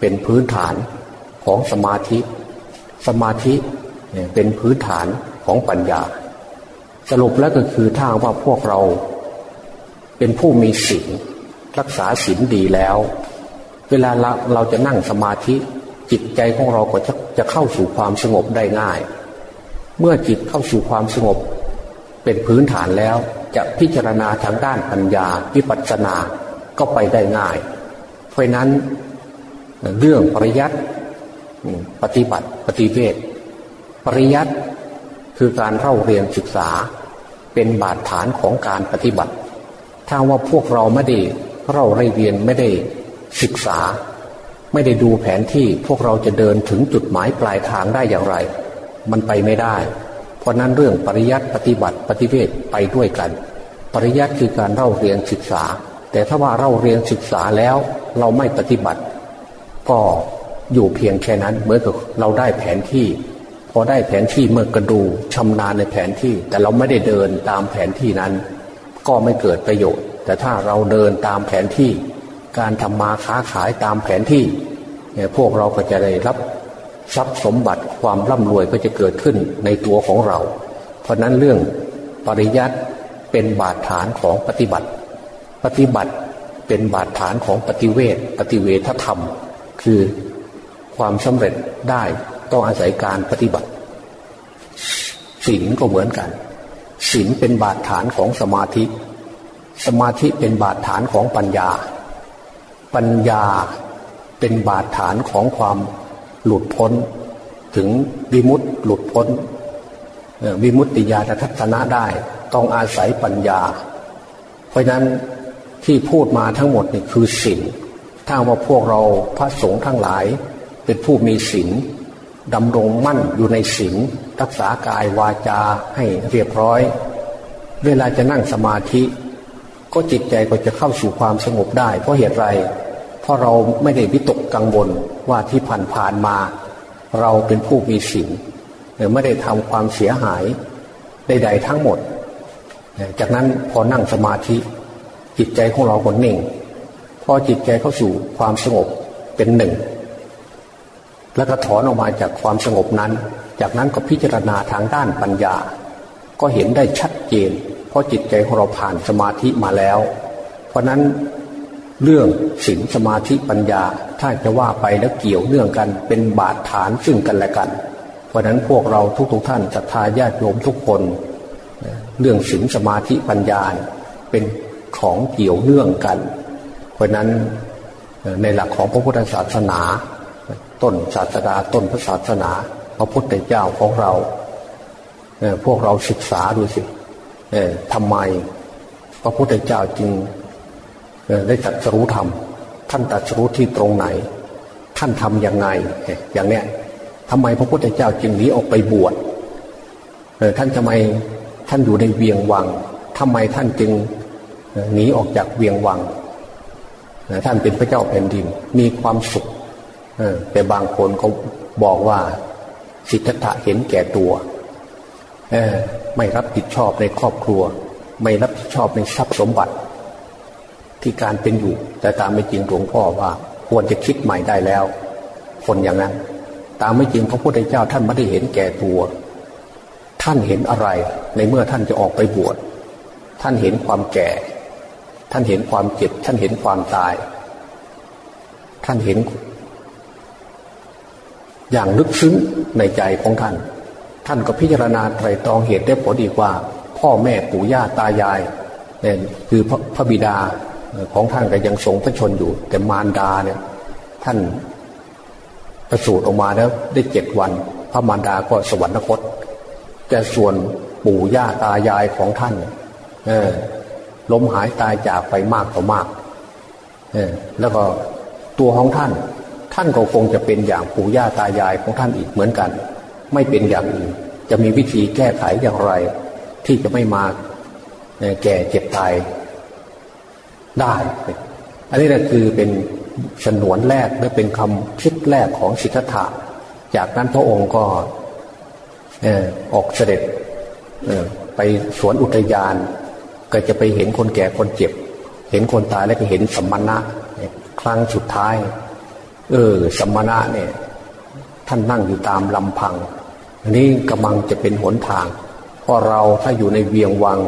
เป็นพื้นฐานของสมาธิ สมาธิเป็นพื้นฐานของปัญญา สรุปแล้วก็คือถ้าว่าพวกเรา เป็นผู้มีศีลรักษาศีลดีแล้ว เวลาเราเราจะนั่งสมาธิ จิตใจของเราก็จะจะเข้าสู่ความสงบได้ง่าย เมื่อจิตเข้าสู่ความสงบ เป็นพื้นฐานแล้ว จะพิจารณาทางด้านปัญญาวิปัสสนาก็ไปได้ง่าย เพราะนั้นเรื่องปริยัติปฏิบัติปฏิเวทปริยัติคือการเล่าเรียนศึกษาเป็นบาดฐานของการปฏิบัติ ถ้าว่าพวกเราไม่ได้เล่าเรียนไม่ได้ศึกษา ไม่ได้ดูแผนที่พวกเราจะเดินถึงจุดหมายปลายทางได้อย่างไร มันไปไม่ได้ ราะนั้นเรื่องปริยัติปฏิบัติปฏิเวทไปด้วยกัน ปริยัติคือการเล่าเรียนศึกษา แต่ถ้าว่าเราเรียนศึกษาแล้วเราไม่ปฏิบัติ ก็อยู่เพียงแค่นั้นเหมือนกับเราได้แผนที่ พอได้แผนที่เมื่อกระดูชำนาญในแผนที่ แต่เราไม่ได้เดินตามแผนที่นั้น ก็ไม่เกิดประโยชน์ แต่ถ้าเราเดินตามแผนที่ การทำมาค้าขายตามแผนที่พวกเราก็จะได้รับ ทรัพย์สมบัติความร่ำรวยก็จะเกิดขึ้นในตัวของเรา เพราะนั้นเรื่องปริยัติเป็นบาดฐานของปฏิบัติ ปฏิบัติเป็นบาดฐานของปฏิเวทปฏิเวทธรรม คือความสำเร็จได้ต้องอาศัยการปฏิบัติศีลก็เหมือนกันศีลเป็นบาดฐานของสมาธิ สมาธิเป็นบาดฐานของปัญญา ปัญญาเป็นบาดฐานของความ หลุดพ้น ถึงวิมุตต์หลุดพ้นวิมุตติญาณทัศนะได้ ต้องอาศัยปัญญา เพราะนั้นที่พูดมาทั้งหมดนี่คือศีลถ้าว่าพวกเราพระสงฆ์ทั้งหลาย เป็นผู้มีศีลดำรงมั่นอยู่ในศีลรักษากายวาจาให้เรียบร้อย เวลาจะนั่งสมาธิ ก็จิตใจก็จะเข้าสู่ความสงบได้ เพราะเหตุไร เพราะเราไม่ได้วิตกกังวลว่าที่ผ่านผ่านมา เราเป็นผู้มีศีลไม่ได้ทำความเสียหายใดๆทั้งหมด จากนั้นพอนั่งสมาธิจิตใจของเราก็นิ่งพอจิตใจเข้าสู่ความสงบเป็นหนึ่ง แล้วก็ถอนออกมาจากความสงบนั้น จากนั้นก็พิจารณาทางด้านปัญญา ก็เห็นได้ชัดเจน เพราะจิตใจของเราผ่านสมาธิมาแล้ว เพราะนั้น เรื่องศีลสมาธิปัญญา ถ้าจะว่าไปแล้วเกี่ยวเนื่องกันเป็นบาดฐานซึ่งกันและกัน เพราะนั้นพวกเราทุกๆทท่านศรัทธาญาติโยมทุกคน เรื่องศีลสมาธิปัญญาเป็นของเกี่ยวเนื่องกัน เพราะนั้นในหลักของพระพุทธศาสนา ต้นศาสนาต้นพระศาสนา พระพุทธเจ้าของเราพวกเราศึกษาดูสิทำไมพระพุทธเจ้าจึง ได้ตัดสรู้ธรรม ท่านตัดสรู้ที่ตรงไหน ท่านทำยังไง อย่างเนี้ยทำไมพระพุทธเจ้าจึงหนีออกไปบวชท่านทำไมท่านอยู่ในเวียงวังทำไมท่านจึงหนีออกจากเวียงวัง ท่านเป็นพระเจ้าแผ่นดิน มีความสุขแต่บางคนเขาบอกว่าสิทธัตถะเห็นแก่ตัวไม่รับผิดชอบในครอบครัว ไม่รับผิดชอบในทรัพย์สมบัติ ที่การเป็นอยู่ แต่ตามไม่จริงหลวงพ่อว่า ควรจะคิดใหม่ได้แล้ว คนอย่างนั้น ตามไม่จริงพระพุทธเจ้าท่านไม่ได้เห็นแก่ตัว ท่านเห็นอะไร ในเมื่อท่านจะออกไปบวชท่านเห็นความแก่ ท่านเห็นความเจ็บ ท่านเห็นความตาย ท่านเห็น อย่างลึกซึ้งในใจของท่าน ท่านก็พิจารณาไตรตรองเหตุได้ผลอีกว่า พ่อแม่ปู่ย่าตายายเนี่ยคือพระพระบิดา ของท่านก็ยังทรงพระชนอยู่ แต่มารดาเนี่ย ท่านประสูติออกมาแล้วได้เจ็ดวัน พระมารดาก็สวรรคต แต่ส่วนปู่ย่าตายายของท่านเออล้มหายตายจากไปมากต่อมากเออแล้วก็ตัวของท่าน ท่านก็คงจะเป็นอย่างปู่ย่าตายายของท่านอีกเหมือนกัน ไม่เป็นอย่างอื่นจะมีวิธีแก้ไขอย่างไร ที่จะไม่มาแก่เจ็บตาย ได้ อันนี้แหละคือเป็นฉนวนแรกและเป็นคำคิดแรกของสิทธัตถะจากนั้นพระองค์ก็ออกเสด็จไปสวนอุทยาน ก็จะไปเห็นคนแก่คนเจ็บ เห็นคนตายแล้วก็เห็นสัมมณะครั้งสุดท้าย เออสัมมณะเนี่ย ท่านนั่งอยู่ตามลำพัง อันนี้กำลังจะเป็นหนทาง เพราะเราถ้าอยู่ในเวียงวัง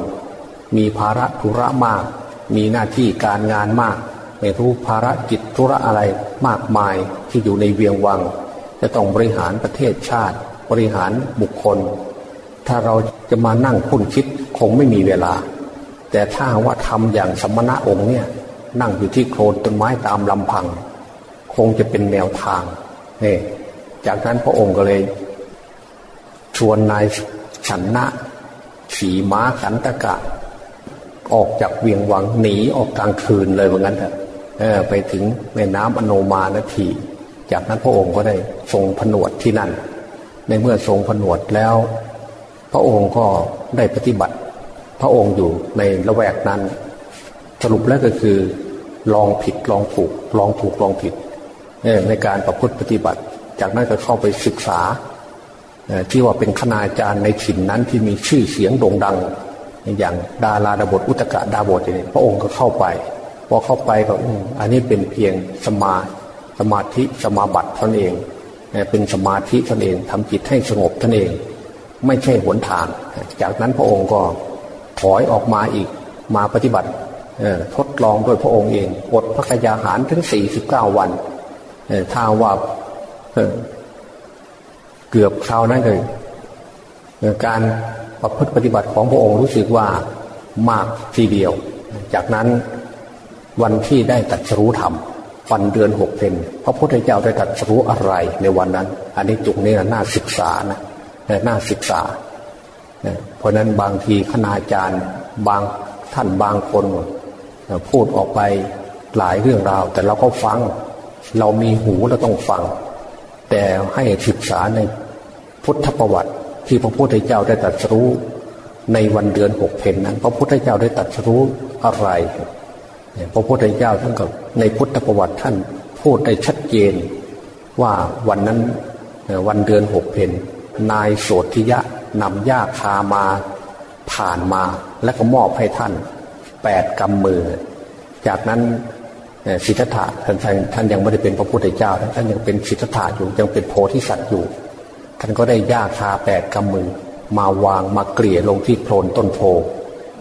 มีภาระธุระมาก มีหน้าที่การงานมาก ไม่รู้ภารกิจธุระอะไรมากมายที่อยู่ในเวียงวัง จะต้องบริหารประเทศชาติ บริหารบุคคล ถ้าเราจะมานั่งคุ้นคิดคงไม่มีเวลา แต่ถ้าว่าทำอย่างสมณะองค์เนี่ยนั่งอยู่ที่โคลนต้นไม้ตามลำพัง คงจะเป็นแนวทางนี่จากนั้นพระองค์ก็เลย ชวนนายฉันนะขี่ม้าขันตะกะ ออกจากเวียงวังหนีออกกลางคืนเลยเหมือนกันเถอะไปถึงแม่น้ำอโนมานาที จากนั้นพระองค์ก็ได้ทรงผนวดที่นั่น ในเมื่อทรงผนวดแล้ว พระองค์ก็ได้ปฏิบัติ พระองค์อยู่ในละแวกนั้น สรุปแล้วก็คือ ลองผิดลองถูก ลองถูกลองผิดในการประพฤติปฏิบัติ จากนั้นก็เข้าไปศึกษาที่ว่าเป็นคณาจารย์ในถิ่นนั้นที่มีชื่อเสียงโด่งดัง อย่างดาราดาบทอุตกะดาบทนี่พระองค์ก็เข้าไปพอเข้าไปก็อันนี้เป็นเพียงสมาสมาธิสมาบัติท่านเองเป็นสมาธิท่านเองทำจิตให้สงบท่านเอง ไม่ใช่หนทาง จากนั้นพระองค์ก็ถอยออกมาอีกมาปฏิบัติทดลองโดยพระองค์เองอดพระกยาหารถึงสี่สิบเก้าวันถ้าว่าเกือบคราวนั้นเลยการ ประพฤติปฏิบัติของพระองค์รู้สึกว่ามากทีเดียว จากนั้นวันที่ได้ตัดสู้ธรรมวันเดือนหกเป็นพระพุทธเจ้าได้ตัดสู้อะไรในวันนั้น อันนี้จุกนี้น่าศึกษานะน่าศึกษา เพราะนั้นบางทีคณาจารย์บางท่านบางคน พูดออกไปหลายเรื่องราว แต่เราก็ฟัง เรามีหูเราต้องฟัง แต่ให้ศึกษาในพุทธประวัติ ที่พระพุทธเจ้าได้ตรัสรู้ ในวันเดือนหกเพนนั้น พระพุทธเจ้าได้ตรัสรู้อะไรพระพุทธเจ้าท่านก็ในพุทธประวัติท่านพูดได้ชัดเจน ว่าวันนั้นวันเดือนหกเพนนายโสธิยะนำยาคามาผ่านมาและก็มอบให้ท่านแปดกำมือ จากนั้นสิทธัตถะท่านท่านยังไม่ได้เป็นพระพุทธเจ้า ท่านยังเป็นสิทธัตถะอยู่ยังเป็นโพธิสัตว์อยู่ ท่านก็ได้ยาคาแปดกำมือ มาวางมาเกลี่ยลงที่โคลนต้นโพ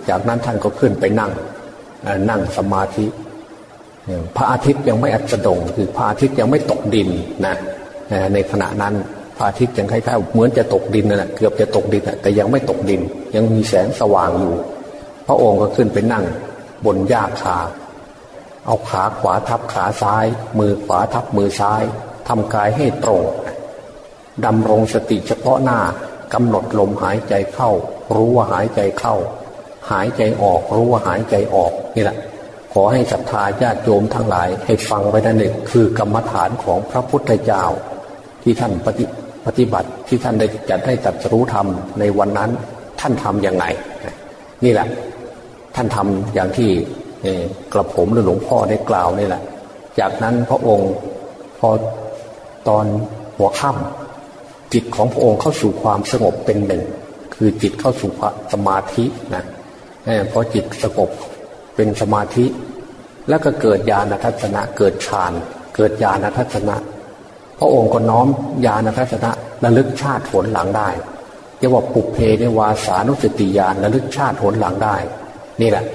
จากนั้นท่านก็ขึ้นไปนั่งนั่งสมาธิ พระอาทิตย์ยังไม่อัสดง คือพระอาทิตย์ยังไม่ตกดินนะในขณะนั้นพระอาทิตย์ยังคล้ายๆเหมือนจะตกดินนะเกือบจะตกดินแต่ยังไม่ตกดิน ยังมีแสงสว่างอยู่ พระองค์ก็ขึ้นไปนั่งบนหญ้าคา เอาขาขวาทับขาซ้าย มือขวาทับมือซ้ายทำกายให้ตรง ดำรงสติเฉพาะหน้ากำหนดลมหายใจเข้า รู้ว่าหายใจเข้า หายใจออกรู้ว่าหายใจออกนี่แหละขอให้ศรัทธาญาติโยมทั้งหลายให้ฟังไว้นั่นเองคือกรรมฐานของพระพุทธเจ้า ที่ท่านปฏิปฏิบัติที่ท่านได้จัดให้ตัดรู้ธรรมในวันนั้นท่านทํำยังไงนี่แหละ ท่านทำอย่างที่กระผมหรือหลวงพ่อได้กล่าวนี่แหละ จากนั้นพระองค์พอตอนหัวค่ำ จิตของพระองค์เข้าสู่ความสงบเป็นหนึ่ง คือจิตเข้าสู่สมาธินะเพอจิตสงบเป็นสมาธิ แล้วก็เกิดญาณทัศนะเกิดฌานเกิดญาณทัศนะ พระองค์ก็น้อมญาณทัศนะระลึกชาติผลหลังได้เรียกว่าปุเพในวาสานุสติญาณระลึกชาติผลหลังได้ นี่แหละ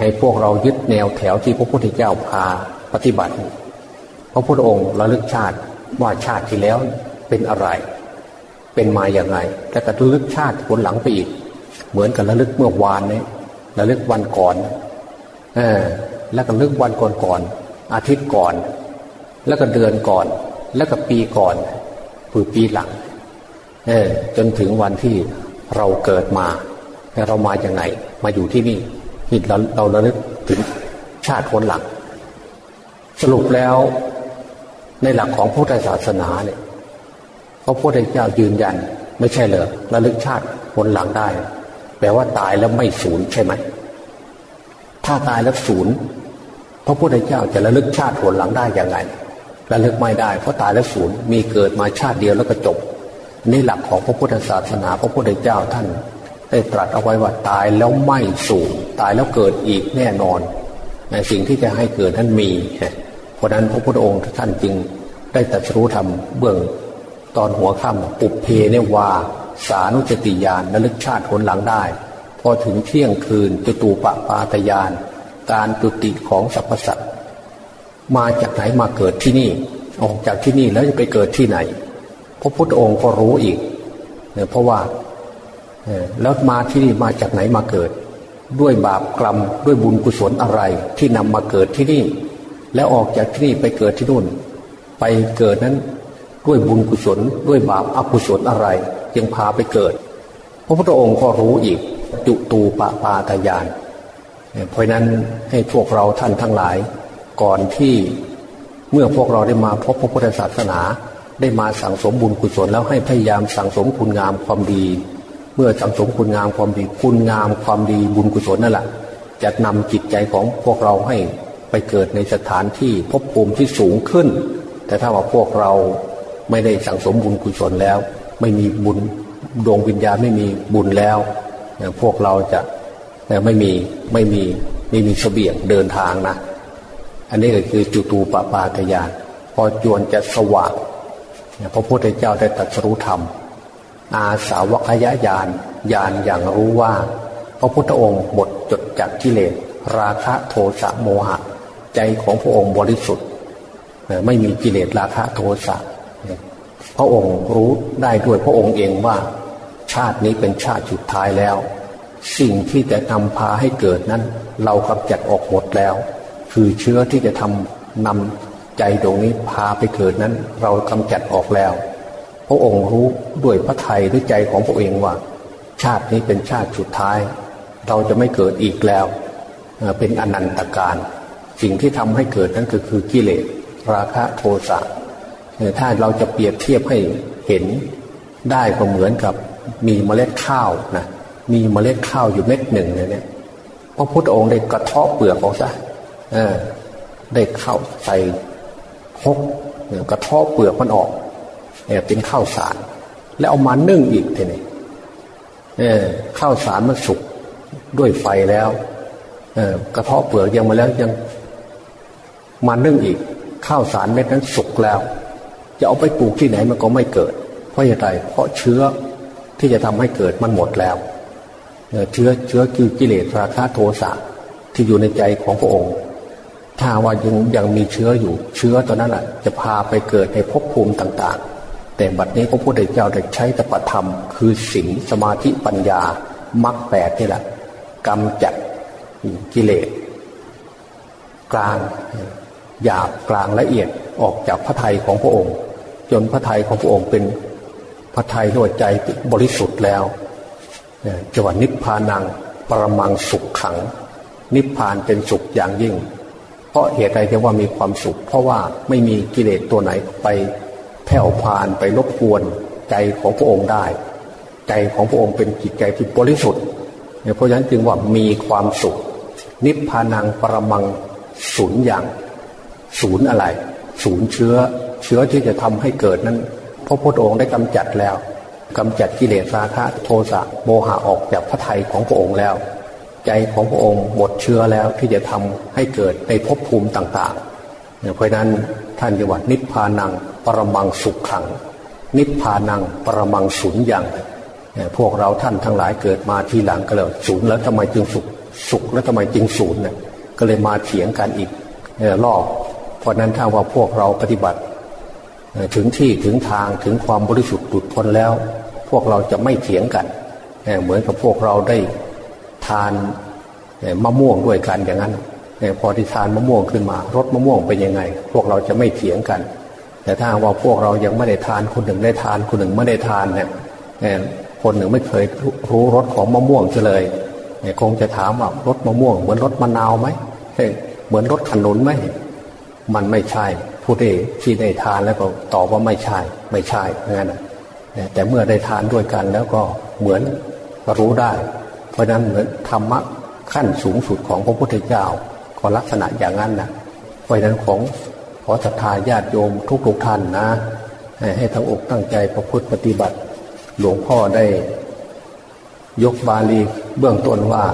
ให้พวกเรายึดแนวแถวที่พระพุทธเจ้าพาปฏิบัติ พระพุทธองค์ระลึกชาติว่าชาติที่แล้ว เป็นอะไร เป็นมาอย่างไงแล้วก็ระลึกชาติผลหลังไปอีก เหมือนกับระลึกเมื่อวานนี้ระลึกวันก่อนเออแล้วก็ระลึกวันก่อนก่อนอาทิตย์ก่อน แล้วก็เดือนก่อน แล้วก็ปีก่อนคือปีหลังเออจนถึงวันที่เราเกิดมาแล้วเรามาจากไหน มาอยู่ที่นี่ที่เราเราระลึกถึงชาติคนหลัง สรุปแล้วในหลักของพุทธศาสนาเนี่ย ระพุทธเจ้ายืนยัน ไม่ใช่เหรอระลึกชาติคนหลังได้ แปลว่าตายแล้วไม่สูญใช่ไหมถ้าตายแล้วศูนย์พระพุทธเจ้าจะระลึกชาติผลหลังได้อย่างไงระลึกไม่ได้เพราะตายแล้วศูนย์มีเกิดมาชาติเดียวแล้วก็จบนี่หลักของพระพุทธศาสนาพระพุทธเจ้าท่าน ได้ตรัสเอาไว้ว่าตายแล้วไม่สูญตายแล้วเกิดอีกแน่นอนในสิ่งที่จะให้เกิดท่านมีเพราะนั้นพระพุทธองค์ท่านจึงได้ตรัสรู้ธรรมเบื้อง ตอนหัวค่ำปุบเพเนวา สานุจติยานระลึกชาติผลหลังได้ พอถึงเที่ยงคืนจตูปปาตยาน การจุติของสรรพสัตว์มาจากไหนมาเกิดที่นี่ ออกจากที่นี่แล้วจะไปเกิดที่ไหน พระพุทธองค์ก็รู้อีกเนี่ยเพราะว่าแล้วมาที่นี่มาจากไหนมาเกิด ด้วยบาปกรรมด้วยบุญกุศลอะไรที่นำมาเกิดที่นี่ แล้วออกจากที่นี่ไปเกิดที่นู่น ไปเกิดนั้น ด้วยบุญกุศลด้วยบาปอกุศลอะไรยังพาไปเกิด พระพุทธองค์ก็รู้อีกจุตูปปาตยาน เพราะนั้นให้พวกเราท่านทั้งหลาย ก่อนที่เมื่อพวกเราได้มาพบพระพุทธศาสนา ได้มาสั่งสมบุญกุศลแล้วให้พยายามสั่งสมคุณงามความดี เมื่อสั่งสมคุณงามความดีคุณงามความดีบุญกุศลนั่นแหละจะนำจิตใจของพวกเราให้ไปเกิดในสถานที่พบภูมิที่สูงขึ้น แต่ถ้าว่าพวกเรา ไม่ได้สั่งสมบุญกุศลแล้ว ไม่มีบุญดวงวิญญาณไม่มีบุญแล้ว พวกเราจะไม่มีไม่มีไม่มีเสบียงเดินทางนะ อันนี้ก็คือจุตูปปาตยานพอจวนจะสว่างพระพุทธเจ้าได้ตรัสรู้ธรรม อาสาวกยญาณญาณอย่างรู้ว่า พระพุทธองค์หมดจดจากกิเลสราคะโทสะโมหะ ใจของพระองค์บริสุทธิ์ ไม่มีกิเลสราคะโทสะ พระองค์รู้ได้ด้วยพระองค์เองว่า ชาตินี้เป็นชาติสุดท้ายแล้ว สิ่งที่จะนำพาให้เกิดนั้น เรากำจัดออกหมดแล้ว คือเชื้อที่จะทำนำใจตรงนี้พาไปเกิดนั้น เรากำจัดออกแล้ว พระองค์รู้ด้วยพระไทยด้วยใจของพระเองว่า ชาตินี้เป็นชาติสุดท้าย เราจะไม่เกิดอีกแล้ว เป็นอนันตการ สิ่งที่ทำให้เกิดนั่นก็คือกิเลสราคะโทสะ ถ้าเราจะเปรียบเทียบให้เห็นได้ก็เหมือนกับมีเมล็ดข้าวนะมีเมล็ดข้าวอยู่เม็ดหนึ่งเนี่ยพระพุทธองค์ได้กระเทาะเปลือกออกซะได้เข้าใส่คกกระเทาะเปลือกมันออกเป็นข้าวสาร แล้วเอามานึ่งอีกทีนี้ข้าวสารมันสุกด้วยไฟแล้วกระเทาะเปลือกยังมาแล้วยังมานึ่งอีก ข้าวสารเม็ดนั้นสุกแล้ว จะเอาไปปลูกที่ไหนมันก็ไม่เกิด เพราะอะไรเพราะเชื้อที่จะทำให้เกิดมันหมดแล้วเชื้อเชื้อคือกิเลสราคะโทสะที่อยู่ในใจของพระองค์ ถ้าว่ายังยังมีเชื้ออยู่ เชื้อตัวนั้นแหะจะพาไปเกิดในภพภูมิต่าง ๆ แต่บัดนี้พระพุทธเจ้าได้ใช้ตปธรรม คือศีลสมาธิปัญญามรรคแปดนี่แหละกำจัดกิเลสกลางหยาบกลางละเอียดออกจากพระทัยของพระองค์ จนพระทัยของพระองค์เป็นพระทัยด้วยใจบริสุทธิ์แล้วจวันิพพานังปรมังสุขขัง นิพพานเป็นสุขอย่างยิ่ง เพราะเหตุใดจะว่ามีความสุข เพราะว่าไม่มีกิเลสตัวไหนไปแผ่วพานไปรบกวนใจของพระองค์ได้ ใจของพระองค์เป็นจิตใจที่บริสุทธิ์เพราะฉะนั้นจึงว่ามีความสุข นิพพานังปรมังศูนย์อย่าง ศูนย์อะไร ศูนย์เชื้อ เชื้อที่จะทำให้เกิดนั้นพระพุทธองค์ได้กำจัดแล้วกำจัดกิเลสราคะโทสะโมหะออกจากพระทัยของพระองค์แล้ว ใจของพระองค์หมดเชื้อแล้วที่จะทำให้เกิดในภพภูมิต่างๆ เพราะนั้นท่านจังหวัดนิพพานังปรมังสุขขัง นิพพานังปรมังศูนย์ย่างพวกเราท่านทั้งหลายเกิดมาทีหลังก็เลยศูนย์แล้วทำไมจึงสุขสุขแล้วทำไมจึงศูนย์เนี่ยก็เลยมาเถียงกันอีกรอบเพราะนั้นถ้าว่าพวกเราปฏิบัติ ถึงที่ถึงทางถึงความบริสุทธิ์หลุดพ้นแล้ว พวกเราจะไม่เถียงกันเหมือนกับพวกเราได้ทานมะม่วงด้วยกันอย่างนั้นพอที่ทานมะม่วงขึ้นมารสมะม่วงเป็นยังไง พวกเราจะไม่เถียงกัน แต่ถ้าว่าพวกเรายังไม่ได้ทานคนหนึ่งได้ทานคนหนึ่งไม่ได้ทานเนี่ยคนหนึ่งไม่เคยรู้รสของมะม่วงเลยคงจะถามว่ารสมะม่วง เหมือนรสมะนาวไหมเหมือนรสขนุนไหมมันไม่ใช่ ผู้ที่ที่ได้ทานแล้วก็ตอบว่าไม่ใช่ไม่ใช่งั้นแต่เมื่อได้ทานด้วยกันแล้วก็เหมือนรู้ได้ เพราะนั้นเหมือนธรรมะขั้นสูงสุดของพระพุทธเจ้าก็ลักษณะอย่างนั้นนะเพราะนั้นของขอศรัทธาญาติโยมทุกๆท่านนะ ให้ทั้งอกตั้งใจประพฤติปฏิบัติ หลวงพ่อได้ ยกบาลีเบื้องต้นว่า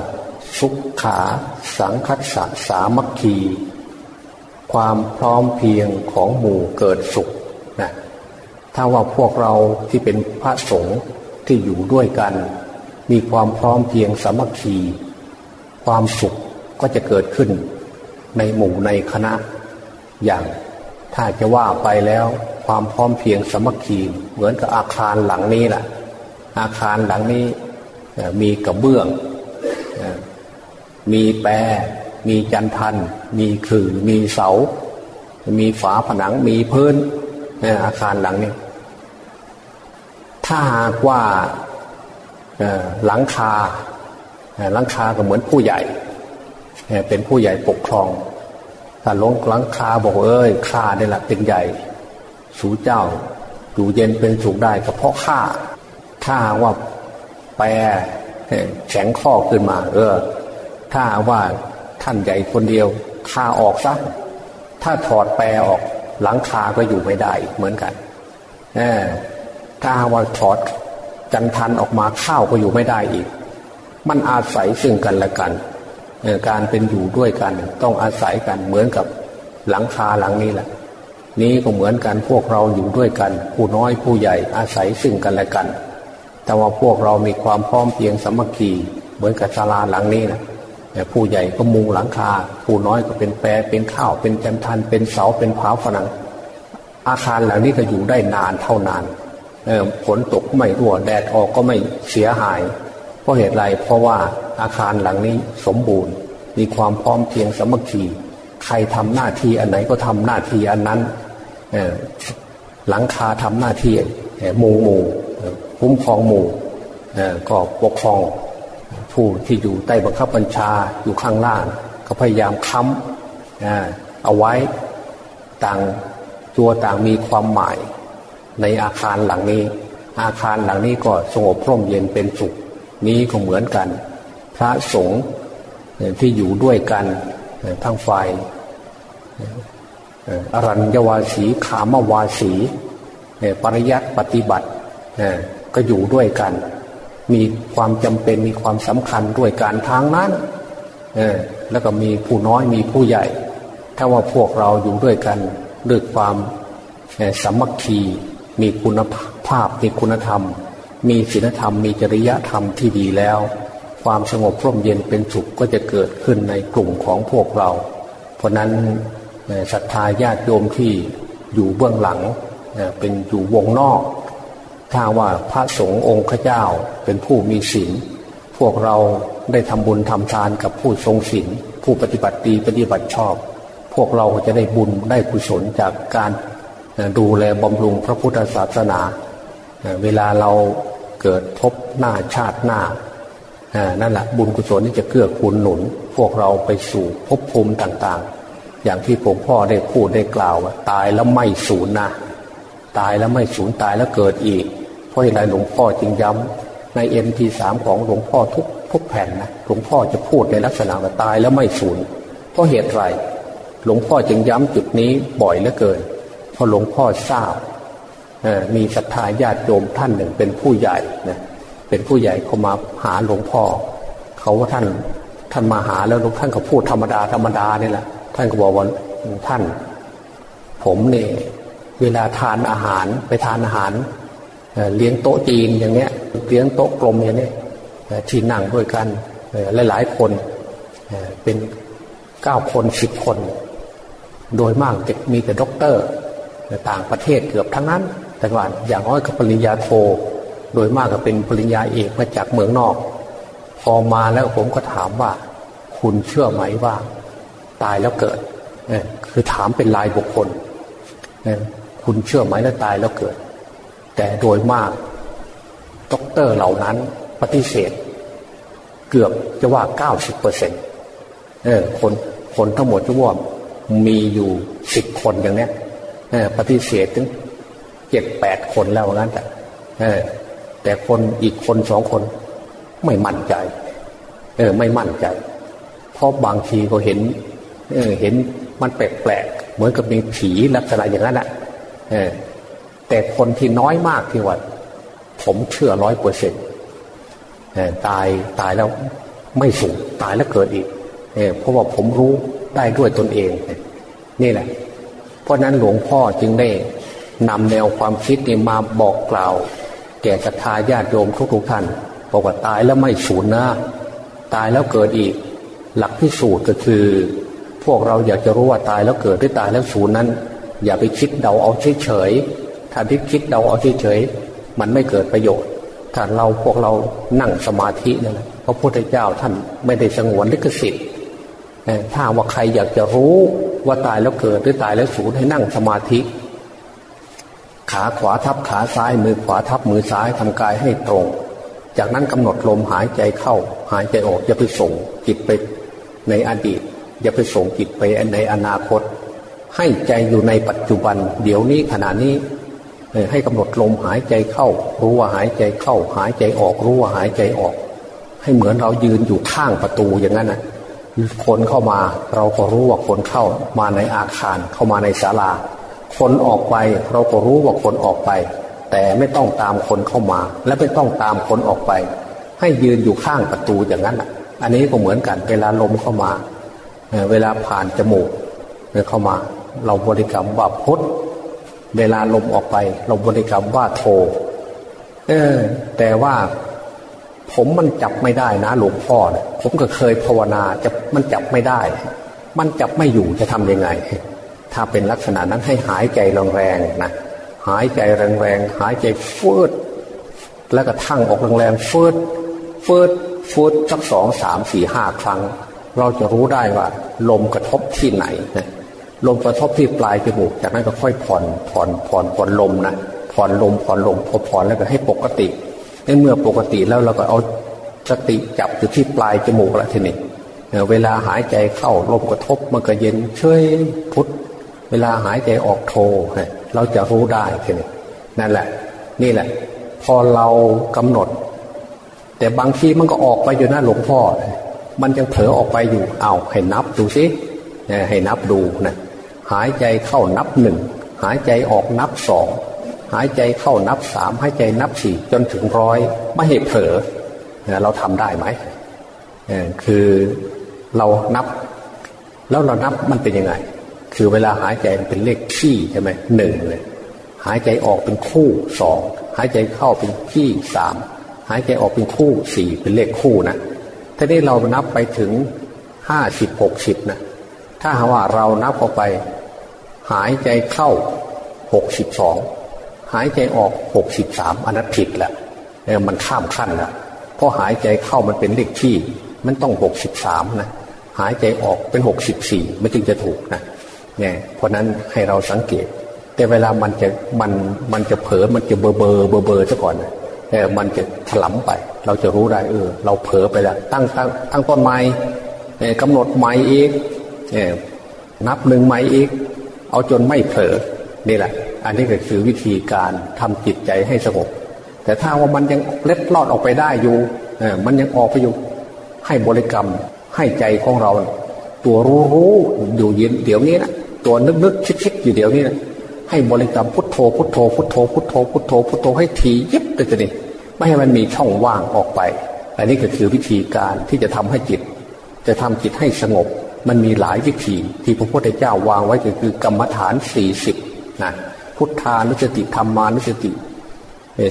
สุขขาสังคัสสะสามัคคี ความพร้อมเพียงของหมู่เกิดสุขนะถ้าว่าพวกเราที่เป็นพระสงฆ์ที่อยู่ด้วยกัน มีความพร้อมเพียงสามัคคีความสุขก็จะเกิดขึ้นในหมู่ในคณะ อย่างถ้าจะว่าไปแล้วความพร้อมเพียงสามัคคีเหมือนกับอาคารหลังนี้แหละอาคารหลังนี้มีกระเบื้อง มีแปร มีจันทัน มีคือมีเสา มีฝาผนัง มีพื้นอาคารหลังนี้ ถ้าหากว่าหลังคาหลังคาก็เหมือนผู้ใหญ่ เป็นผู้ใหญ่ปกครองถ้าลงหลังคาบอกเอ้ยข้าได้ละเป็นใหญ่ สูเจ้าอยู่เย็นเป็นสุขได้ก็เพราะข้าถ้าว่าแปรแข็งข้อขึ้นมา เออ ถ้าว่า ท่านใหญ่คนเดียวคาออกซะถ้าถอดแปรออกหลังคาก็อยู่ไม่ได้เหมือนกันถ้าว่าถอดจันทันออกมาข้าวก็อยู่ไม่ได้อีก มันอาศัยซึ่งกันและกัน การเป็นอยู่ด้วยกันต้องอาศัยกันเหมือนกับหลังคาหลังนี้แหละ นี้ก็เหมือนกันพวกเราอยู่ด้วยกัน ผู้น้อยผู้ใหญ่อาศัยซึ่งกันและกัน แต่ว่าพวกเรามีความพร้อมเพียงสมัคคีเหมือนกับศาลาหลังนี้นะ ผู้ใหญ่ก็มุงหลังคา ผู้น้อยก็เป็นแปรเป็นข้าว เป็นจันทัน เป็นเสา เป็นผาฝนัง อาคารเหล่านี้ก็อยู่ได้นานเท่านานฝนตกไม่รั่วแดดออกก็ไม่เสียหาย เพราะเหตุไร เพราะว่าอาคารหลังนี้สมบูรณ์ มีความพร้อมเพียงสมัคคีใครทำหน้าที่อันไหนก็ทำหน้าที่อันนั้นหลังคาทำหน้าที่มูหมู่คุ้มครองหมู่ก็ปกครอง ผู้ที่อยู่ใต้บังคับบัญชาอยู่ข้างล่าง ก็พยายามค้ำเอาไว้ต่างตัวต่างมีความหมายในอาคารหลังนี้ อาคารหลังนี้ก็สงบพร่มเย็นเป็นสุข นี้ก็เหมือนกัน พระสงฆ์ที่อยู่ด้วยกันทั้งฝ่ายอรัญญวาสีขามวาสีปริยัติปฏิบัติก็อยู่ด้วยกัน มีความจำเป็นมีความสำคัญด้วยการทางนั้นเออแล้วก็มีผู้น้อยมีผู้ใหญ่ ถ้าว่าพวกเราอยู่ด้วยกันด้วยความสามัคคีมีคุณภาพมีคุณธรรม มีศีลธรรม มีจริยธรรมที่ดีแล้ว ความสงบร่มเย็นเป็นสุขก็จะเกิดขึ้นในกลุ่มของพวกเรา เพราะนั้นศรัทธาญาติโยมที่อยู่เบื้องหลังเป็นอยู่วงนอก ถ้าว่าพระสงฆ์องค์ข้าเจ้าเป็นผู้มีศีลพวกเราได้ทำบุญทำทานกับผู้ทรงศีลผู้ปฏิบัติดีปฏิบัติชอบ พวกเราจะได้บุญได้กุศลจากการดูแลบำรุงพระพุทธศาสนา เวลาเราเกิดพบหน้าชาติหน้านั่นแหละบุญกุศลนี่จะเกื้อกูลหนุน พวกเราไปสู่ภพภูมิต่างๆ อย่างที่ผมพ่อได้พูดได้กล่าวว่าตายแล้วไม่สูญนะ ตายแล้วไม่สูญตายแล้วเกิดอีก เพราะอะไรหลวงพ่อจึงย้ำในเอ็มทีสามของหลวงพ่อทุกทุกแผ่นนะหลวงพ่อจะพูดในลักษณะว่าตายแล้วไม่สูญเพราะเหตุไรหลวงพ่อจึงย้ำจุดนี้บ่อยเหลือเกินเพราะหลวงพ่อทราบมีศรัทธาญาติโยมท่านหนึ่งเป็นผู้ใหญ่นะเป็นผู้ใหญ่เขามาหาหลวงพ่อ เขาว่าท่านท่านมาหาแล้วท่านก็พูดธรรมดาธรรมดานี่แหละท่านก็บอกว่าท่าน ผมเนี่ย เวลาทานอาหารไปทานอาหารเลี้ยงโต๊ะจีนอย่างเนี้ยเลี้ยงโต๊ะกลมอย่างเนี้ยที่นั่งด้วยกันหลายๆคนเป็นเก้าคนสิบคน โดยมากจะมีแต่ด็อกเตอร์ต่างประเทศเกือบทั้งนั้น แต่ว่าอย่างน้อยก็ปริญญาโท โดยมากก็เป็นปริญญาเอกมาจากเมืองนอก พอมาแล้วผมก็ถามว่า คุณเชื่อไหมว่า ตายแล้วเกิดคือถามเป็นลายบุคคล คุณเชื่อไหมแล้วตายแล้วเกิด แต่โดยมากด็อกเตอร์เหล่านั้นปฏิเสธ เกือบจะว่าเก้าสิบเปอร์เซ็นต์คนคนทั้งหมดจะว่ามีอยู่สิบคนอย่างนี้ปฏิเสธถึงเจ็ดแปดคนแล้วนั้นแต่แต่คนอีกคนสองคนไม่มั่นใจ เออ ไม่มั่นใจเพราะบางทีก็เห็น เออ เห็นมันแปลกๆเหมือนกับมีผีลักษณะอย่างนั้นแหละ เออแต่คนที่น้อยมากที่ว่าผมเชื่อร้อยเปอร์เซ็นต์ตายตายแล้วไม่สูญตายแล้วเกิดอีกเเพราะว่าผมรู้ได้ด้วยตนเอง นี่แหละ เพราะนั้นหลวงพ่อจึงได้นำแนวความคิดนี้มาบอกกล่าว แก่ศรัทธาญาติโยมทุกๆท่านบอกว่าตายแล้วไม่สูญนะตายแล้วเกิดอีก หลักพิสูจน์ก็คือ พวกเราอยากจะรู้ว่าตายแล้วเกิดหรือตายแล้วสูญนั้น อย่าไปคิดเดาเอาเฉยๆถ้าที่คิดเดาเอาเฉยๆมันไม่เกิดประโยชน์ ถ้าเราพวกเรานั่งสมาธินั่นแหละพระพุทธเจ้าท่านไม่ได้สงวนลิขสิทธิ์ถ้าว่าใครอยากจะรู้ว่าตายแล้วเกิดหรือตายแล้วสูญให้นั่งสมาธิ ขาขวาทับขาซ้ายมือขวาทับมือซ้ายทำกายให้ตรง จากนั้นกำหนดลมหายใจเข้า หายใจออกอย่าไปส่งจิตไปในอดีต อย่าไปส่งจิตไปในอนาคต ให้ใจอยู่ในปัจจุบัน เดี๋ยวนี้ขณะนี้ให้กำหนดลมหายใจเข้า รู้ว่าหายใจเข้า หายใจออกรู้ว่าหายใจออก ให้เหมือนเรายืนอยู่ข้างประตูอย่างนั้นนะคนเข้ามาเราก็รู้ว่าคนเข้ามาในอาคารเข้ามาในศาลา คนออกไปเราก็รู้ว่าคนออกไป แต่ไม่ต้องตามคนเข้ามา และไม่ต้องตามคนออกไป ให้ยืนอยู่ข้างประตูอย่างนั้นอันนี้ก็เหมือนกันเวลาลมเข้ามา เวลาผ่านจมูกเข้ามา เราบริกรรมว่าพุทธเวลาลมออกไป เราบริกรรมว่าโทเออ แต่ว่าผมมันจับไม่ได้นะหลวงพ่อเนี่ยผมก็เคยภาวนาจะมันจับไม่ได้ มันจับไม่อยู่จะทํำยังไง ถ้าเป็นลักษณะนั้นให้หายใจแรงๆนะหายใจแรงๆหายใจฟืดแล้วก็ทั้งออกแรงๆฟืดฟืดฟืดสักสองสามสี่ห้าครั้ง เราจะรู้ได้ว่า ลมกระทบที่ไหนนะ ลมกระทบที่ปลายจมูก จากนั้นก็ค่อยผ่อนผ่อนผ่อนผ่อนลมนะผ่อนลมผ่อนลมพอผ่อนแล้วก็ให้ปกติในเมื่อปกติแล้วเราก็เอาสติจับอยู่ที่ปลายจมูกแล้วทีนี้เวลาหายใจเข้าลมกระทบมันก็เย็นเฉยพุทธเวลาหายใจออกโทเราจะรู้ได้ทีนี้นั่นแหละ นี่แหละ พอเรากำหนด แต่บางทีมันก็ออกไปอยู่หนะหลวงพ่อ มันยังเผลอออกไปอยู่เอาให้นับดูสิให้นับดูนะ หายใจเข้านับหนึ่งหายใจออกนับสองหายใจเข้านับสามหายใจนับสี่จนถึงร้อยไม่เหตุเผลอเราทำได้ไหมคือเรานับ แล้วเรานับมันเป็นยังไง คือเวลาหายใจเป็นเลขขี้ใช่ไหมหนึ่งเลยหายใจออกเป็นคู่สองหายใจเข้าเป็นขี้สามหายใจออกเป็นคู่สี่เป็นเลขคู่นะถ้าได้เรานับไปถึงห้าสิบหกสิบนะ ถ้าว่าเรานับออกไป หายใจเข้าหกสิบสองหายใจออกหกสิบสามอันนั้นผิดแหละมันข้ามขั้นแล้วเพราะหายใจเข้ามันเป็นเลขที่ มันต้องหกสิบสามนะหายใจออกเป็นหกสิบสี่ไม่จึงจะถูกนะเนี่ยเพราะนั้นให้เราสังเกต แต่เวลามันจะมันมันจะเผลอมันจะเบอร์เบอร์เบอร์เบอร์ซะก่อนแต่มันจะถลำไป เราจะรู้ได้เออ เราเผลอไปแล้วตั้งตั้งตั้งต้นไม้กำหนดไม้อีก นับหนึ่งไม้อีก เอาจนไม่เผลอนี่แหละ อันนี้ก็คือวิธีการทำจิตใจให้สงบแต่ถ้าว่ามันยังเล็ดลอดออกไปได้อยู่มันยังออกไปอยู่ให้บริกรรมให้ใจของเรา ตัวรู้รู้อยู่เย็นเดี๋ยวนี้นะตัวนึกนึกคิดคิดอยู่เดี๋ยวนี้นะให้บริกรรมพุทโธพุทโธพุทโธพุทโธพุทโธพุทโธให้ทียิบเลยจะนี่ไม่ให้มันมีช่องว่างออกไป อันนี้ก็คือวิธีการที่จะทำให้จิต จะทำจิตให้สงบ มันมีหลายวิธีที่พระพุทธเจ้าวางไว้ก็คือกรรมฐานสี่สิบนะพุทธานุสติธรรมานุสติ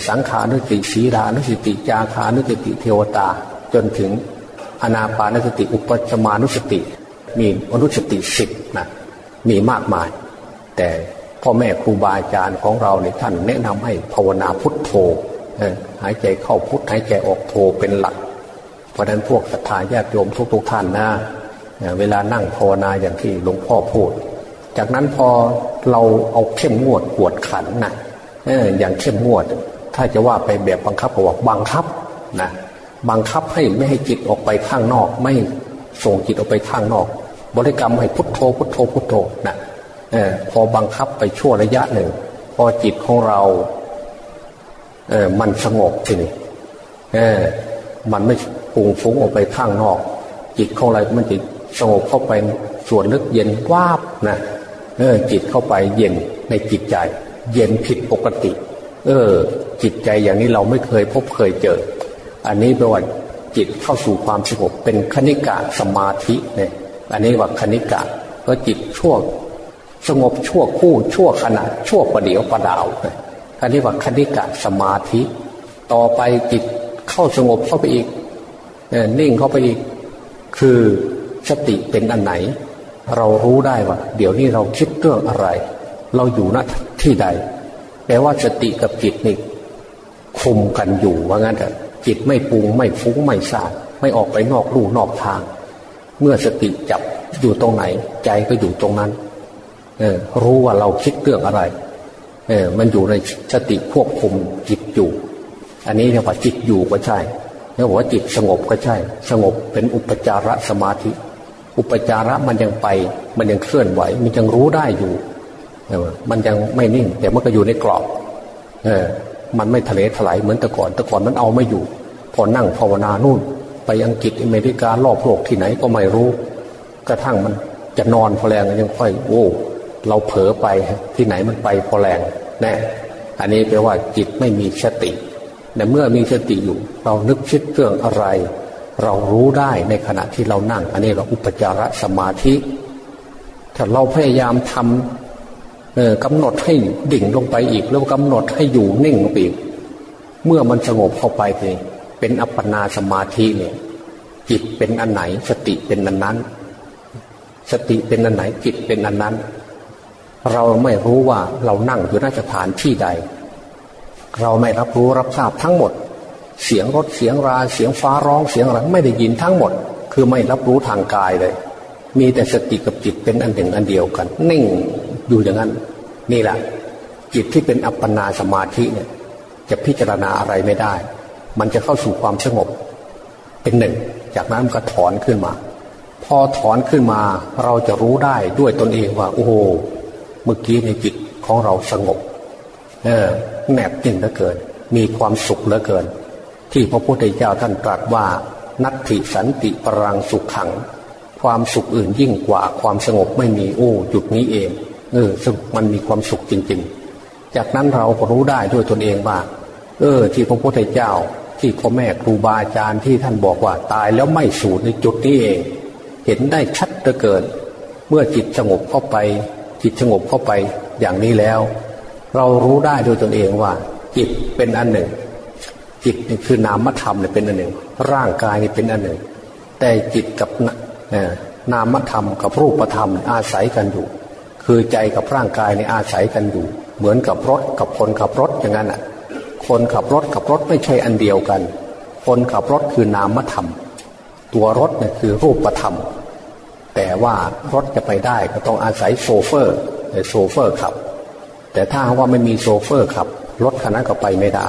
สังขานุสติสีรานุสติจาคานุสติเทวตา จนถึงอนาปานุสติ อุปจมานุสติ มีอนุสติสิบนะมีมากมาย แต่พ่อแม่ครูบาอาจารย์ของเราเนี่ยท่านแนะนำให้ภาวนาพุทโธหายใจเข้าพุทหายใจออกโธเป็นหลัก เพราะนั้นพวกศรัทธาญาติโยมทุกๆท่านนะ เวลานั่งภาวนาอย่างที่หลวงพ่อพูด จากนั้นพอเราเอาเข้มงวดกวดขันนะอย่างเข้มงวด ถ้าจะว่าไปแบบบังคับก็ว่าบังคับนะบังคับให้ไม่ให้จิตออกไปข้างนอก ไม่ส่งจิตออกไปข้างนอก บริกรรมให้พุทโธพุทโธพุทโธนะออพอบังคับไปชั่วระยะหนึ่ง พอจิตของเราเออมันสงบทีนี้เออมันไม่ปุงฟุ้งออกไปข้างนอก จิตของเรา มันจะ สงบเข้าไปส่วนลึกเย็นวาบนะเออจิตเข้าไปเย็นในจิตใจ เย็นผิดปกติ เออ จิตใจอย่างนี้เราไม่เคยพบเคยเจอ อันนี้แปลว่าจิตเข้าสู่ความสงบเป็นคณิกะสมาธิเนี่ยอันนี้ว่าคณิกะก็จิตชั่วสงบชั่วคู่ชั่วขณะชั่วประเดียวประดาวอันนี้ว่าคณิกะสมาธิ ต่อไปจิตเข้าสงบเข้าไปอีกนิ่งเข้าไปอีก คือ สติเป็นอันไหน เรารู้ได้ว่า เดี๋ยวนี้เราคิดเรื่องอะไร เราอยู่ณที่ใดแปลว่าสติกับจิตนี่คุมกันอยู่ว่างั้นแต่จิตไม่ปุงไม่ฟุ้งไม่สาดไม่ออกไปนอกลู่นอกทาง เมื่อสติจับอยู่ตรงไหน ใจก็อยู่ตรงนั้น เออ รู้ว่าเราคิดเรื่องอะไร เออ มันอยู่ในสติควบคุมจิตอยู่ อันนี้เรียกว่าจิตอยู่ก็ใช่เรียกว่าจิตสงบก็ใช่ สงบเป็นอุปจารสมาธิ อุปจาระมันยังไป มันยังเคลื่อนไหว มันยังรู้ได้อยู่มันยังไม่นิ่ง แต่มันก็อยู่ในกรอบ เออ มันไม่ทะเลถลายเหมือนแต่ก่อนแต่ก่อนมันเอาไม่อยู่ พอนั่งภาวนานู่น ไปอังกฤษอเมริการอบโลกที่ไหนก็ไม่รู้ กระทั่งมันจะนอนพอแรงยังค่อย โอ้เราเผลอไปที่ไหนมันไปพอแรงแน่อันนี้แปลว่าจิตไม่มีสติแต่เมื่อมีสติอยู่ เรานึกคิดเรื่องอะไร เรารู้ได้ในขณะที่เรานั่ง อันนี้เราอุปจารสมาธิ ถ้าเราพยายามทำกำหนดให้ดิ่งลงไปอีก แล้วกำหนดให้อยู่นิ่งลงไปอีก เมื่อมันสงบเข้าไปเลยเป็นอัปปนาสมาธิเนี่ยจิตเป็นอันไหน สติเป็นอันนั้น สติเป็นอันไหนจิตเป็นอันนั้น เราไม่รู้ว่าเรานั่งอยู่นสถานที่ใด เราไม่รับรู้รับทราบทั้งหมด เสียงรถเสียงราเสียงฟ้าร้องเสียงอะไรไม่ได้ยินทั้งหมด คือไม่รับรู้ทางกายเลย มีแต่สติกับจิตเป็นอันหนึ่งอันเดียวกัน นิ่งอยู่อย่างนั้น นี่แหละจิตที่เป็นอัปปนาสมาธิเนี่ย จะพิจารณาอะไรไม่ได้ มันจะเข้าสู่ความสงบ เป็นหนึ่ง จากนั้นก็ถอนขึ้นมา พอถอนขึ้นมาเราจะรู้ได้ด้วยตนเองว่า โอ้โหเมื่อกี้ในจิตของเราสงบ เออแนบนิ่งเหลือเกิน มีความสุขเหลือเกิน ที่พระพุทธเจ้าท่านตรัสว่านัตถิสันติปรังสุขขัง ความสุขอื่นยิ่งกว่าความสงบไม่มีโอ้จุดนี้เองเออมันมีความสุขจริง ๆ จากนั้นเราก็รู้ได้ด้วยตนเองว่าเออ ที่พระพุทธเจ้า ที่พ่อแม่ครูบาอาจารย์ที่ท่านบอกว่าตายแล้วไม่สูญในจุดนี้เอง เห็นได้ชัดเหลือเกิน เมื่อจิตสงบเข้าไป จิตสงบเข้าไปอย่างนี้แล้ว เรารู้ได้โดยตนเองว่า จิตเป็นอันหนึ่ง จิตนี่คือนามธรรมเนี่ยเป็นอันหนึ่ง ร่างกายนี่เป็นอันหนึ่ง แต่จิตกับนามธรรมกับรูปธรรมอาศัยกันอยู่ คือใจกับร่างกายในอาศัยกันอยู่ เหมือนกับรถกับคนขับรถอย่างนั้นอะคนขับรถกับรถไม่ใช่อันเดียวกัน คนขับรถคือนามธรรม ตัวรถเนี่ยคือรูปธรรม แต่ว่ารถจะไปได้ก็ต้องอาศัยโชเฟอร์โชเฟอร์ขับ แต่ถ้าว่าไม่มีโชเฟอร์ขับ รถคันนั้นก็ไปไม่ได้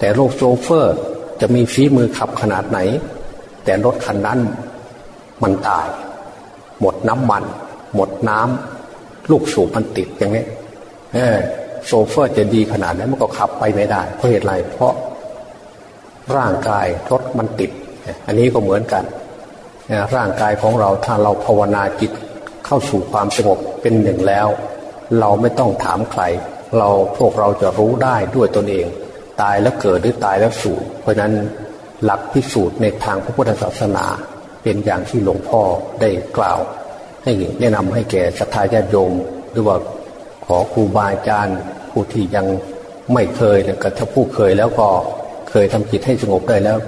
แต่โลกโชเฟอร์จะมีฝีมือขับขนาดไหน แต่รถคันนั้นมันตาย หมดน้ำมัน หมดน้ำลูกสูบมันติดอย่างนี้เออโซเฟอร์จะดีขนาดนั้นมันก็ขับไปไม่ได้ เพราะเหตุไรเพราะร่างกายรถมันติด อันนี้ก็เหมือนกันร่างกายของเราถ้าเราภาวนาจิตเข้าสู่ความสงบเป็นหนึ่งแล้ว เราไม่ต้องถามใคร เราพวกเราจะรู้ได้ด้วยตนเอง ตายแล้วเกิดหรือตายแล้วสู่เพราะนั้นหลักพิสูจน์ในทางพระพุทธศาสนา เป็นอย่างที่หลวงพ่อได้กล่าว ให้แนะนำให้แก่ศรัทธาญาติโยมหรือว่าขอครูบาอาจารย์ผู้ที่ยังไม่เคยเนี่ก็ถ้าผู้เคยแล้วก็เคยทำจิตให้สงบได้แล้ว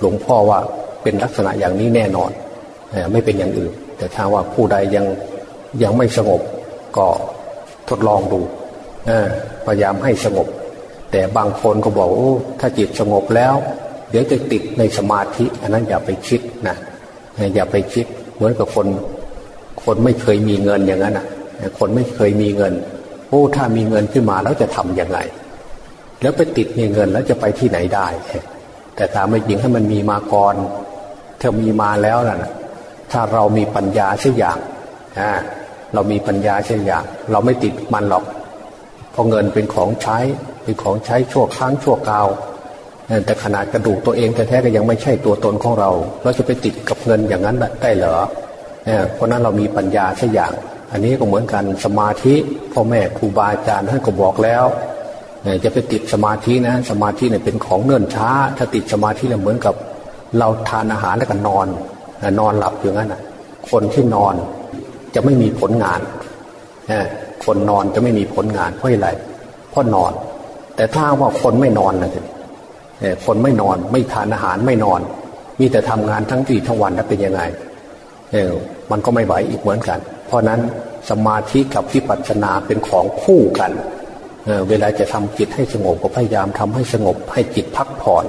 หลวงพ่อว่าเป็นลักษณะอย่างนี้แน่นอนไม่เป็นอย่างอื่น แต่ถ้าว่าผู้ใดยังยังไม่สงบก็ทดลองดูพยายามให้สงบ แต่บางคนก็บอกโอ้ถ้าจิตสงบแล้ว เดี๋ยวจะติดในสมาธิ อันนั้นอย่าไปคิดนะอย่าไปคิดเหมือนกับคน คนไม่เคยมีเงินอย่างนั้นอะคนไม่เคยมีเงินโอ้ถ้ามีเงินขึ้นมาแล้วจะทํำยังไง แล้วไปติดในเงินแล้วจะไปที่ไหนได้ แต่ถามไม่จริงให้มันมีมาก่อนเธอมีมาแล้วนะถ้าเรามีปัญญาเช่นอย่างเรามีปัญญาเช่นอย่าง เราไม่ติดมันหรอกเพราะเงินเป็นของใช้ เป็นของใช้ชั่วครั้งชั่วคราวแต่ขนาดกระดูกตัวเองแท้ๆก็ยังไม่ใช่ตัวตนของเรา เราจะไปติดกับเงินอย่างนั้นได้เหรอเพราะนั้นเรามีปัญญาเช่นอย่าง อันนี้ก็เหมือนกันสมาธิพ่อแม่ครูบาอาจารย์ท่านก็บอกแล้วจะไปติดสมาธินะ สมาธิเนี่ยเป็นของเนิ่นช้า ถ้าติดสมาธิเนี่ยเหมือนกับ เราทานอาหารแล้วก็นอนนอนหลับอย่างนั้นคนที่นอนจะไม่มีผลงานคนนอนจะไม่มีผลงานเพราะอะไรเพราะนอน แต่ถ้าว่าคนไม่นอนนะคนไม่นอนไม่ทานอาหารไม่นอน มีแต่ทำงานทั้งวี่ทั้งวันแล้วเป็นยังไงเออมันก็ไม่ไหวอีกเหมือนกัน เพราะนั้นสมาธิกับวิปัสสนาเป็นของคู่กันเเวลาจะทำจิตให้สงบก็พยายามทำให้สงบให้จิตพักผ่อน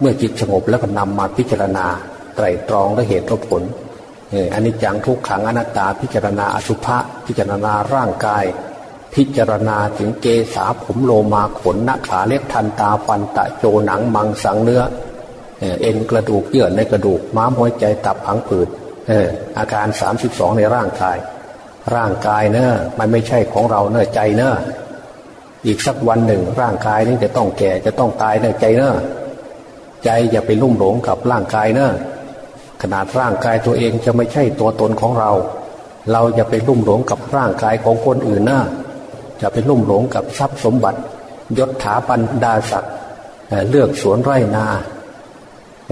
เมื่อจิตสงบแล้วก็นำมาพิจารณาไตรตรองและเหตุผลอันนี้จังทุกขังอนัตตาพิจารณาอสุภะพิจารณาร่างกาย พิจารณาถึงเกสาผมโลมาขนนักขาเล็บทันตาฟันตะโจหนังมังสังเนื้อเอ็นกระดูกเยื่อในกระดูกม้ามหัวใจตับผังผืดอาการสามสิบสองในร่างกาย ร่างกายเนอะมันไม่ใช่ของเราเนอะใจเนอะอีกสักวันหนึ่ง ร่างกายนี้จะต้องแก่จะต้องตายเนอะใจเนอะใจอย่าไปลุ่มหลงกับร่างกายเนอะขนาดร่างกายตัวเองจะไม่ใช่ตัวตนของเรา เราจะไปลุ่มหลงกับร่างกายของคนอื่นเนะ จะไปลุ่มหลงกับทรัพย์สมบัติ ยศถาบรรดาศักดิ์เลือกสวนไร่นา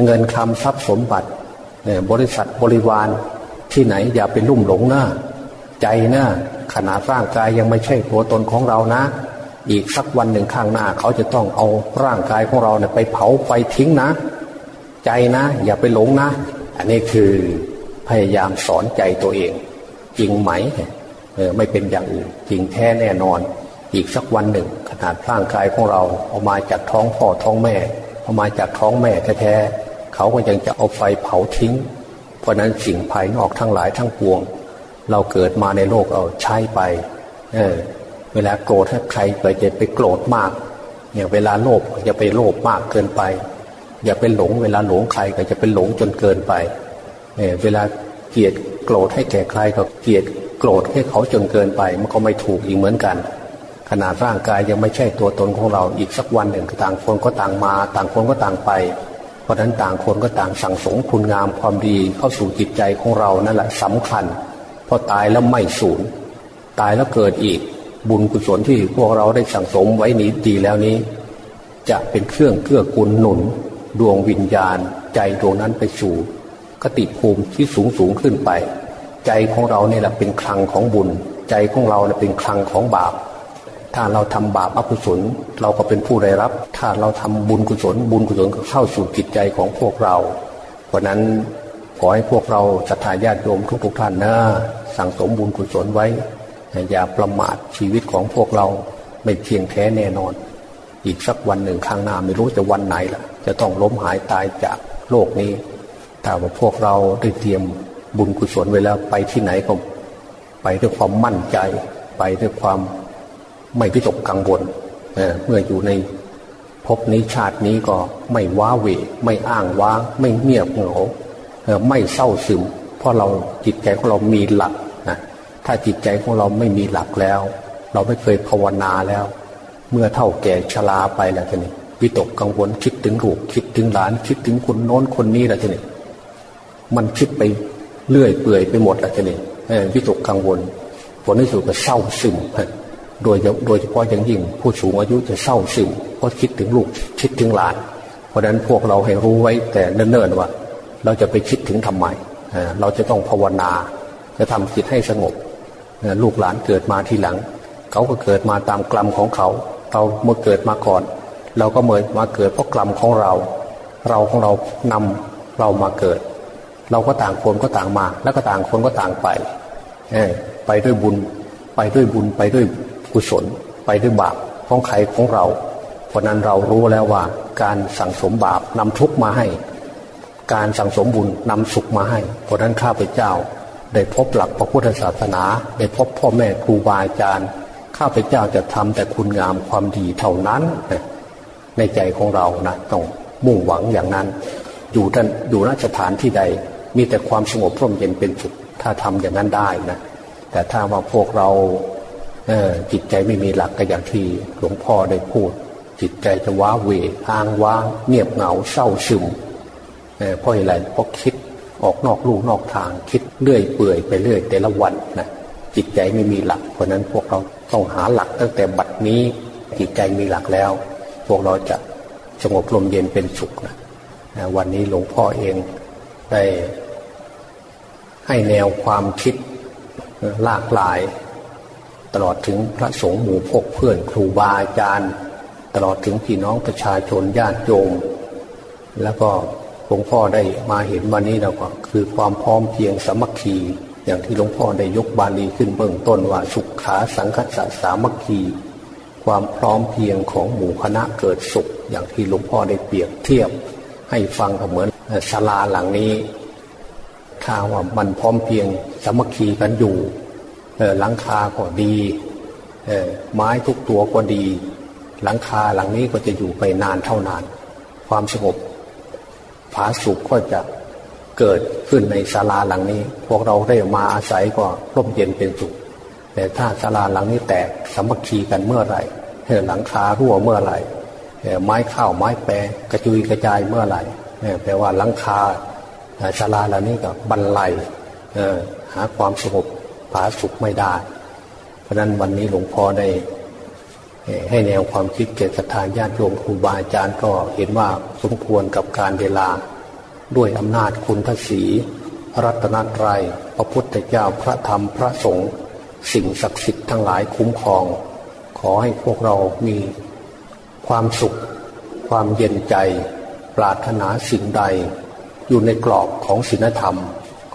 เงินคำทรัพย์สมบัติบริษัทบริวารที่ไหนอย่าไปลุ่มหลงนะใจนะขนาดร่างกายยังไม่ใช่ตัวตนของเรานะ อีกสักวันหนึ่งข้างหน้า เขาจะต้องเอาร่างกายของเราเนี่ยไปเผาไปทิ้งนะ ใจนะ อย่าไปหลงนะ อันนี้คือพยายามสอนใจตัวเอง จริงไหม เออไม่เป็นอย่างอื่นจริงแท้แน่นอน อีกสักวันหนึ่ง ขนาดร่างกายของเราเอามาจากท้องพ่อท้องแม่เอามาจากท้องแม่แท้ๆเขาก็ยังจะเอาไฟเผาทิ้ง เพราะนั้นสิ่งภายนอกทั้งหลายทั้งปวง เราเกิดมาในโลกเอาใช้ไปเออเวลาโกรธถ้าใครเกิดจะไปโกรธมากเนี่ยเวลาโลภจะไปโลภมากเกินไป อย่าเป็นหลงเวลาหลงใครก็จะเป็นหลงจนเกินไปเเวลาเกลียดโกรธให้แก่ใครก็เกลียด โกรธให้เขาจนเกินไปมันก็ไม่ถูกอีกเหมือนกัน ขนาดร่างกายยังไม่ใช่ตัวตนของเราอีกสักวันหนึ่งต่างคนก็ต่างมา ต่างคนก็ต่างไป เพราะนั้นต่างคนก็ต่างสั่งสมคุณงามความดีเข้าสู่จิตใจของเรานั่นแหละสำคัญพอตายแล้วไม่สูญตายแล้วเกิดอีกบุญกุศลที่พวกเราได้สั่งสมไว้นี้ดีแล้วนี้ จะเป็นเครื่องเกื้อกูลหนุน ดวงวิญญาณ ใจดวงนั้นไปสู่กติภูมิที่สูงสูงขึ้นไป ใจของเราเนี่ยแหละเป็นคลังของบุญ ใจของเราเนี่ยเป็นคลังของบาป ถ้าเราทำบาปอกุศล เราก็เป็นผู้ได้รับ ถ้าเราทำบุญกุศล บุญกุศลก็เข้าสู่จิตใจของพวกเรา เพราะนั้นขอให้พวกเราศรัทธาญาติโยมทุกๆท่านนะสั่งสมบุญกุศลไว้ อย่าประมาทชีวิตของพวกเราไม่เที่ยงแท้แน่นอน อีกสักวันหนึ่งข้างหน้าไม่รู้จะวันไหนล่ะ จะต้องล้มหายตายจากโลกนี้แต่ว่าพวกเราได้เตรียม บุญกุศลไว้แล้วไปที่ไหนก็ไปด้วยความมั่นใจ ไปด้วยความไม่พิตกกังวลเมื่ออยู่ในภพนี้ชาตินี้ก็ไม่ว้าเหวไม่อ้างว้าง ไม่เงียบเหงาไม่เศร้าซึม เพราะเราจิตใจของเรามีหลักนะถ้าจิตใจของเราไม่มีหลักแล้ว เราไม่เคยภาวนาแล้ว เมื่อเท่าแก่ชราไปแล้วทีนี้วิตกกังวลคิดถึงลูกคิดถึงหลาน คิดถึงคนโน้นคนนี้แล้วทีนี้มันคิดไป เลื่อยเปื่อยไปหมดแล้วทีนี้วิตกกังวล ผลที่สุดก็เศร้าซึมโดยโดยเฉพาะอย่างยิ่ง ผู้สูงอายุจะเศร้าซึมเพราะคิดถึงลูกคิดถึงหลาน เพราะฉะนั้นพวกเราให้รู้ไว้แต่เนิ่นๆว่า เราจะไปคิดถึงทำไมเราจะต้องภาวนา จะทำจิตให้สงบ ลูกหลานเกิดมาทีหลัง เขาก็เกิดมาตามกรรมของเขา เราเมื่อเกิดมาก่อน เราก็เมื่อมาเกิดเพราะกรรมของเรา เราของเรานำเรามาเกิด เราก็ต่างคนก็ต่างมา แล้วก็ต่างคนก็ต่างไปไปด้วยบุญ ไปด้วยบุญไปด้วยกุศล ไปด้วยบาปของใครของเรา เพราะนั้นเรารู้แล้วว่า การสั่งสมบาปนำทุกมาให้ การสั่งสมบุญนำสุขมาให้ เพราะนั้นข้าพเจ้า ได้พบหลักพระพุทธศาสนา ได้พบพ่อแม่ครูบาอาจารย์ข้าพเจ้าจะทำแต่คุณงามความดีเท่านั้น ในใจของเรานะต้องมุ่งหวังอย่างนั้น อยู่ท่านอยู่นสถานที่ใด มีแต่ความสงบร่มเย็นเป็นสุขถ้าทำอย่างนั้นได้นะแต่ถ้าว่าพวกเราเจิตใจไม่มีหลักก็อย่างที่หลวงพ่อได้พูด จิตใจจะว้าเวอ้างว้างเงียบเหงาเศร้าซึมเพราะอะไรเพราะคิดออกนอกลู่นอกทางคิดเลื่อยเปื่อยไปเรื่อยแต่ละวันนะจิตใจไม่มีหลัก เพราะนั้นพวกเราต้องหาหลักตั้งแต่บัดนี้จิตใจมีหลักแล้ว พวกเราจะสงบลมเย็นเป็นสุขนะวันนี้หลวงพ่อเองได้ ให้แนวความคิดหลากหลาย ตลอดถึงพระสงฆ์หมู่พกเพื่อนครูบาอาจารย์ ตลอดถึงพี่น้องประชาชนญาติโยมแล้วก็หลวงพ่อได้มาเห็นวันนี้เราก็คือความพร้อมเพียงสามัคคีอย่างที่หลวงพ่อได้ยกบาลีขึ้นเบื้องต้นว่าสุขขาสังคัสสามัคคี ความพร้อมเพียงของหมู่คณะเกิดสุข อย่างที่หลวงพ่อได้เปรียบเทียบ ให้ฟังเหมือนศาลาหลังนี้ ถ้าว่ามันพร้อมเพียงสามัคคีกันอยู่หลังคาก็ดีไม้ทุกตัวก็ดี หลังคาหลังนี้ก็จะอยู่ไปนานเท่านาน ความสงบผาสุขก็จะเกิดขึ้นในศาลาหลังนี้ พวกเราได้มาอาศัยก็ร่มเย็นเป็นสุข แต่ถ้าศาลาหลังนี้แตกสามัคคีกันเมื่อไหร่หลังคารั่วเมื่อไหร่ไม้ข้าวไม้แปรกระจุยกระจายเมื่อไหร่แปลว่าหลังคา ศาลาเหล่านี้ก็บรรลัยหาความสงบผาสุขไม่ได้ เพราะนั้นวันนี้หลวงพ่อได้ให้แนวความคิดเกศรัทธาญาติโยมครูบาอาจารย์ก็เห็นว่าสมควรกับการเวลา ด้วยอำนาจคุณพระศีรัตนตรัยพระพุทธเจ้าพระธรรมพระสงฆ์สิ่งศักดิ์สิทธิ์ทั้งหลายคุ้มครอง ขอให้พวกเรามีความสุข ความเย็นใจ ปรารถนาสิ่งใด อยู่ในกรอบของศีลธรรม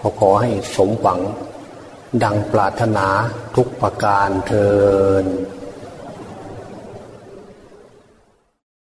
ขอขอให้สมหวัง ดังปรารถนาทุกประการเทิน